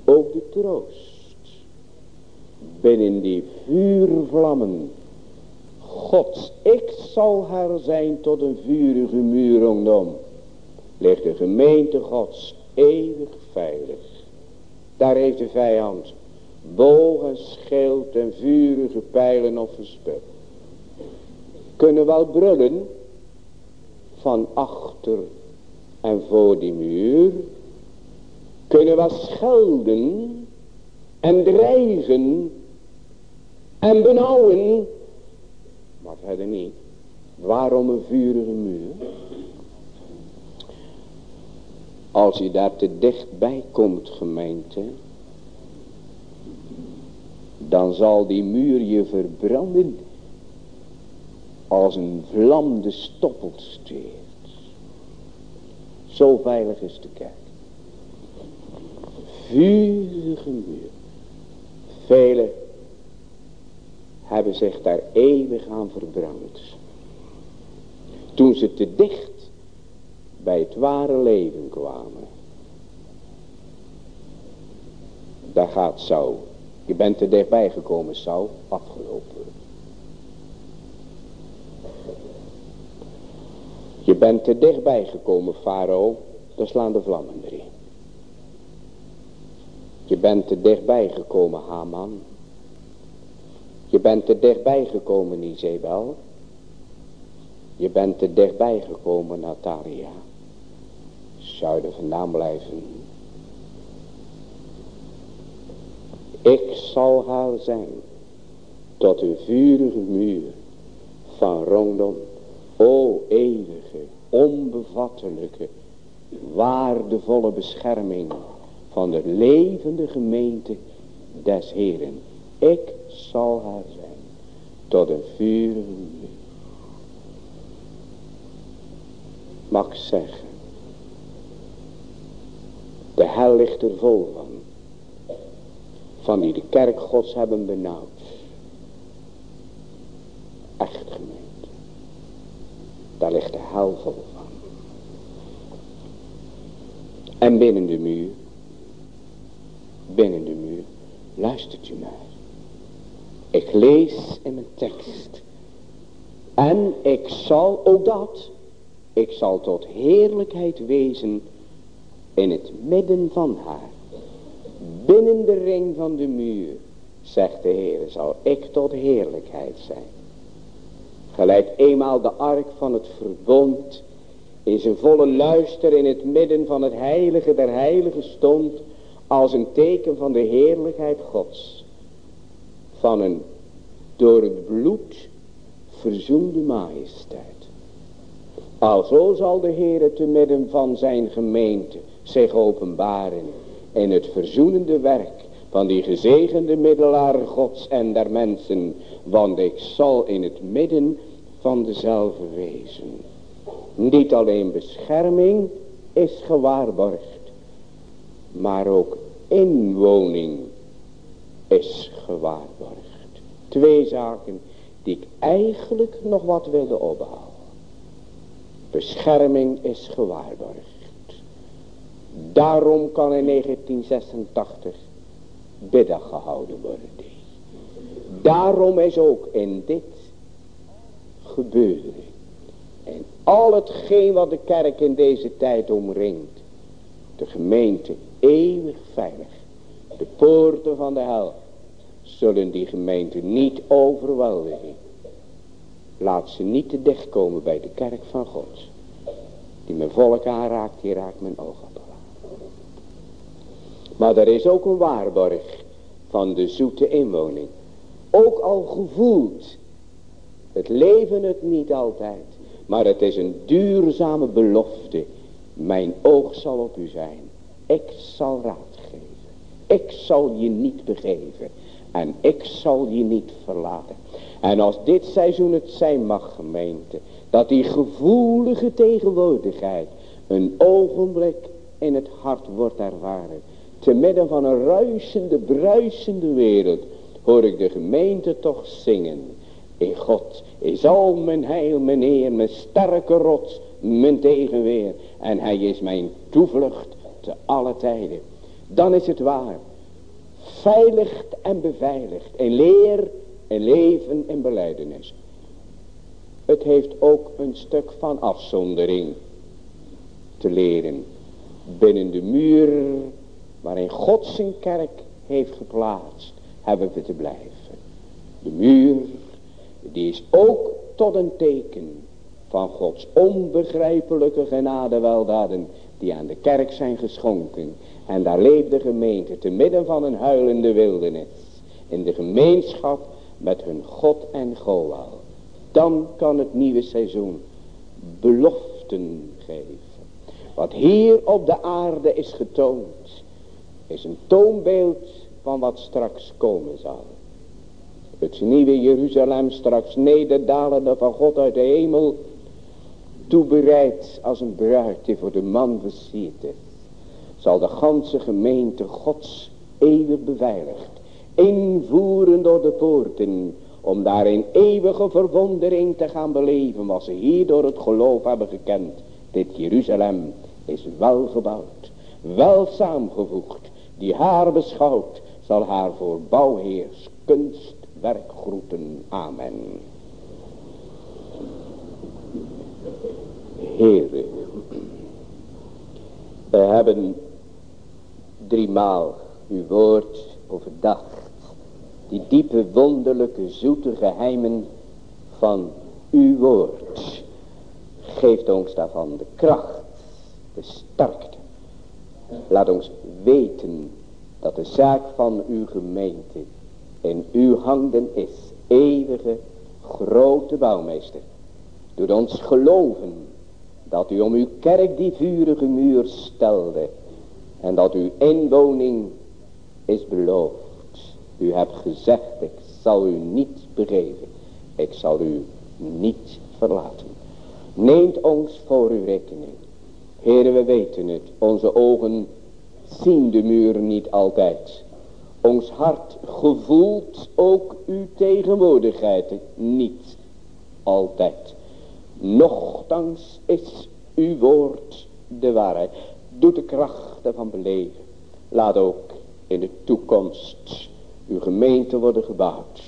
Ook de troost. Binnen die vuurvlammen Gods. Ik zal haar zijn tot een vurige muur rondom. Ligt de gemeente Gods eeuwig veilig. Daar heeft de vijand boog en schild en vurige pijlen op verspild. Kunnen wel brullen van achter en voor die muur. Kunnen wel schelden en dreigen En benauwen, maar verder niet. Waarom een vurige muur? Als je daar te dichtbij komt gemeente. Dan zal die muur je verbranden. Als een vlam de stoppel steert. Zo veilig is de kerk. Vurige muur. Velen hebben zich daar eeuwig aan verbrand. Toen ze te dicht bij het ware leven kwamen. Daar gaat Saul. Je bent er dichtbij gekomen, Saul. Afgelopen. Je bent er dichtbij gekomen, Farao. Daar slaan de vlammen erin. Je bent er dichtbij gekomen, Haman. Je bent er dichtbij gekomen, Izebel. Je bent er dichtbij gekomen, Natalia. Er vandaan blijven. Ik zal haar zijn tot een vurige muur van rondom. O eeuwige, onbevattelijke, waardevolle bescherming van de levende gemeente des Heren. Ik zal haar zijn tot een vurige muur. Mag zeggen. De hel ligt er vol van. Van die de kerk gods hebben benauwd. Echt gemeente. Daar ligt de hel vol van. En binnen de muur. Binnen de muur. Luistert u naar. Ik lees in mijn tekst. En ik zal, ook dat, ik zal tot heerlijkheid wezen in het midden van haar. Binnen de ring van de muur, zegt de Heer, zal ik tot heerlijkheid zijn. Gelijk eenmaal de ark van het verbond in zijn volle luister in het midden van het heilige der heiligen stond als een teken van de heerlijkheid gods. Van een door het bloed verzoende majesteit. Alzo zal de Heer te midden van zijn gemeente zich openbaren in het verzoenende werk van die gezegende middelaar gods en der mensen, want ik zal in het midden van dezelfde wezen. Niet alleen bescherming is gewaarborgd, maar ook inwoning is gewaarborgd. Twee zaken die ik eigenlijk nog wat wilde ophouden. Bescherming is gewaarborgd. Daarom kan in 1986 biddag gehouden worden. Daarom is ook in dit gebeuren. En al hetgeen wat de kerk in deze tijd omringt. De gemeente eeuwig veilig. De poorten van de hel zullen die gemeente niet overweldigen. Laat ze niet te dicht komen bij de kerk van God. Die mijn volk aanraakt, die raakt mijn ogen. Maar er is ook een waarborg van de zoete inwoning. Ook al gevoeld. Het leven het niet altijd. Maar het is een duurzame belofte. Mijn oog zal op u zijn. Ik zal raad geven. Ik zal je niet begeven. En ik zal je niet verlaten. En als dit seizoen het zijn mag gemeente. Dat die gevoelige tegenwoordigheid een ogenblik in het hart wordt ervaren. Te midden van een ruisende, bruisende wereld hoor ik de gemeente toch zingen. In God is al mijn heil, mijn eer, mijn sterke rots, mijn tegenweer. En hij is mijn toevlucht te alle tijden. Dan is het waar. Veiligd en beveiligd. In leer, in leven, in beleidenis. Het heeft ook een stuk van afzondering te leren. Binnen de muur waarin God zijn kerk heeft geplaatst, hebben we te blijven. De muur, die is ook tot een teken van Gods onbegrijpelijke genade weldaden, die aan de kerk zijn geschonken. En daar leeft de gemeente te midden van een huilende wildernis. In de gemeenschap met hun God en Goal. Dan kan het nieuwe seizoen beloften geven. Wat hier op de aarde is getoond, is een toonbeeld van wat straks komen zal. Het nieuwe Jeruzalem straks nederdalende van God uit de hemel, toebereid als een bruid die voor de man versierd is, zal de ganse gemeente Gods eeuwig beveiligd, invoeren door de poorten, om daar in eeuwige verwondering te gaan beleven, wat ze hier door het geloof hebben gekend. Dit Jeruzalem is wel gebouwd, wel samengevoegd, die haar beschouwt, zal haar voor bouwheers kunstwerk groeten. Amen. Heren, we hebben driemaal uw woord overdacht. Die diepe, wonderlijke, zoete geheimen van uw woord. Geeft ons daarvan de kracht, de sterkte. Laat ons weten dat de zaak van uw gemeente in uw handen is. Eeuwige, grote bouwmeester. Doet ons geloven dat u om uw kerk die vurige muur stelde. En dat uw inwoning is beloofd. U hebt gezegd, ik zal u niet begeven. Ik zal u niet verlaten. Neemt ons voor uw rekening. Heren, we weten het. Onze ogen zien de muur niet altijd. Ons hart gevoelt ook uw tegenwoordigheid niet altijd. Nochtans is uw woord de waarheid. Doet de krachten van beleven. Laat ook in de toekomst uw gemeente worden gebouwd.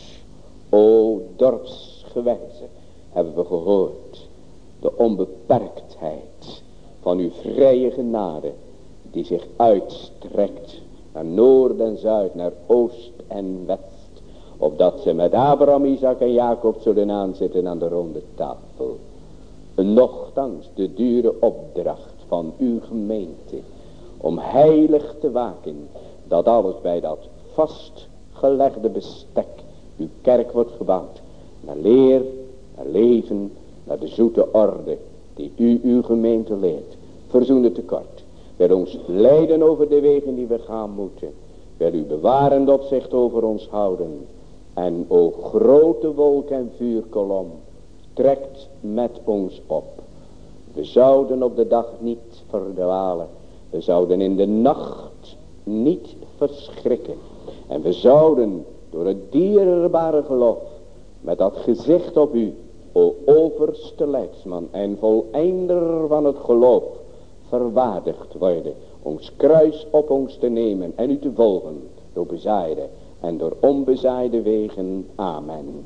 O dorpsgewijze hebben we gehoord. De onbeperktheid van uw vrije genade. Die zich uitstrekt naar noord en zuid, naar oost en west. Opdat ze met Abraham, Isaac en Jacob zullen aanzitten aan de ronde tafel. Nochtans de dure opdracht van uw gemeente. Om heilig te waken. Dat alles bij dat vastgelegde bestek. Uw kerk wordt gebouwd. Naar leer, naar leven, naar de zoete orde. Die u uw gemeente leert. Verzoen het tekort. Wil ons leiden over de wegen die we gaan moeten. Wil u bewarend opzicht over ons houden. En o grote wolk en vuurkolom trekt met ons op. We zouden op de dag niet verdwalen. We zouden in de nacht niet verschrikken. En we zouden door het dierbare geloof met dat gezicht op u, o overste leidsman en voleinder van het geloof, verwaardigd worden. Ons kruis op ons te nemen en u te volgen door bezaaide en door onbezaaide wegen. Amen.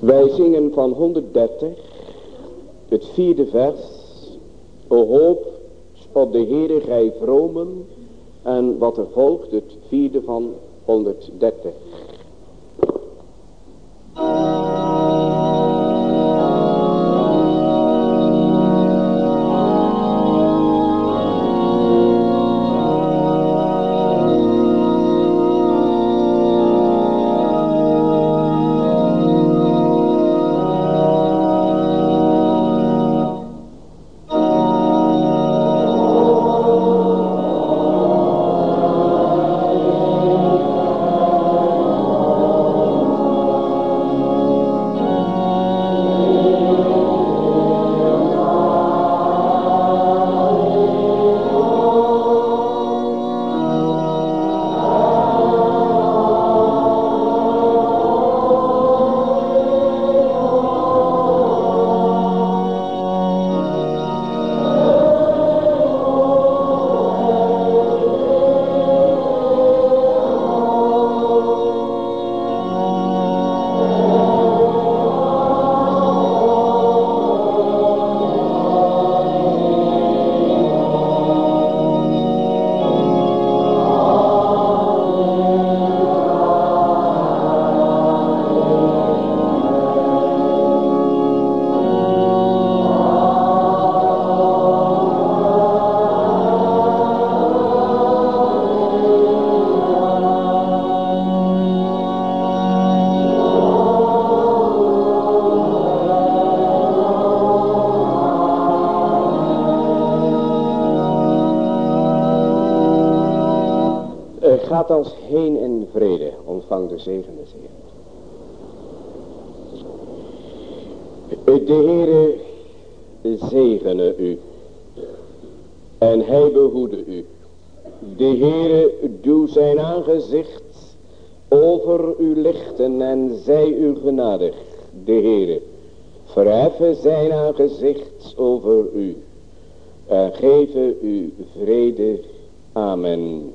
Wij zingen van 130, het vierde vers. O hoop op de Heere gij vromen. En wat er volgt, het vierde van 130. Als heen in vrede. Ontvang de zegen des De Heere zegene u. En hij behoede u. De Heere doe zijn aangezicht over u lichten en zij u genadig. De Heere verheffen zijn aangezicht over u en geven u vrede. Amen.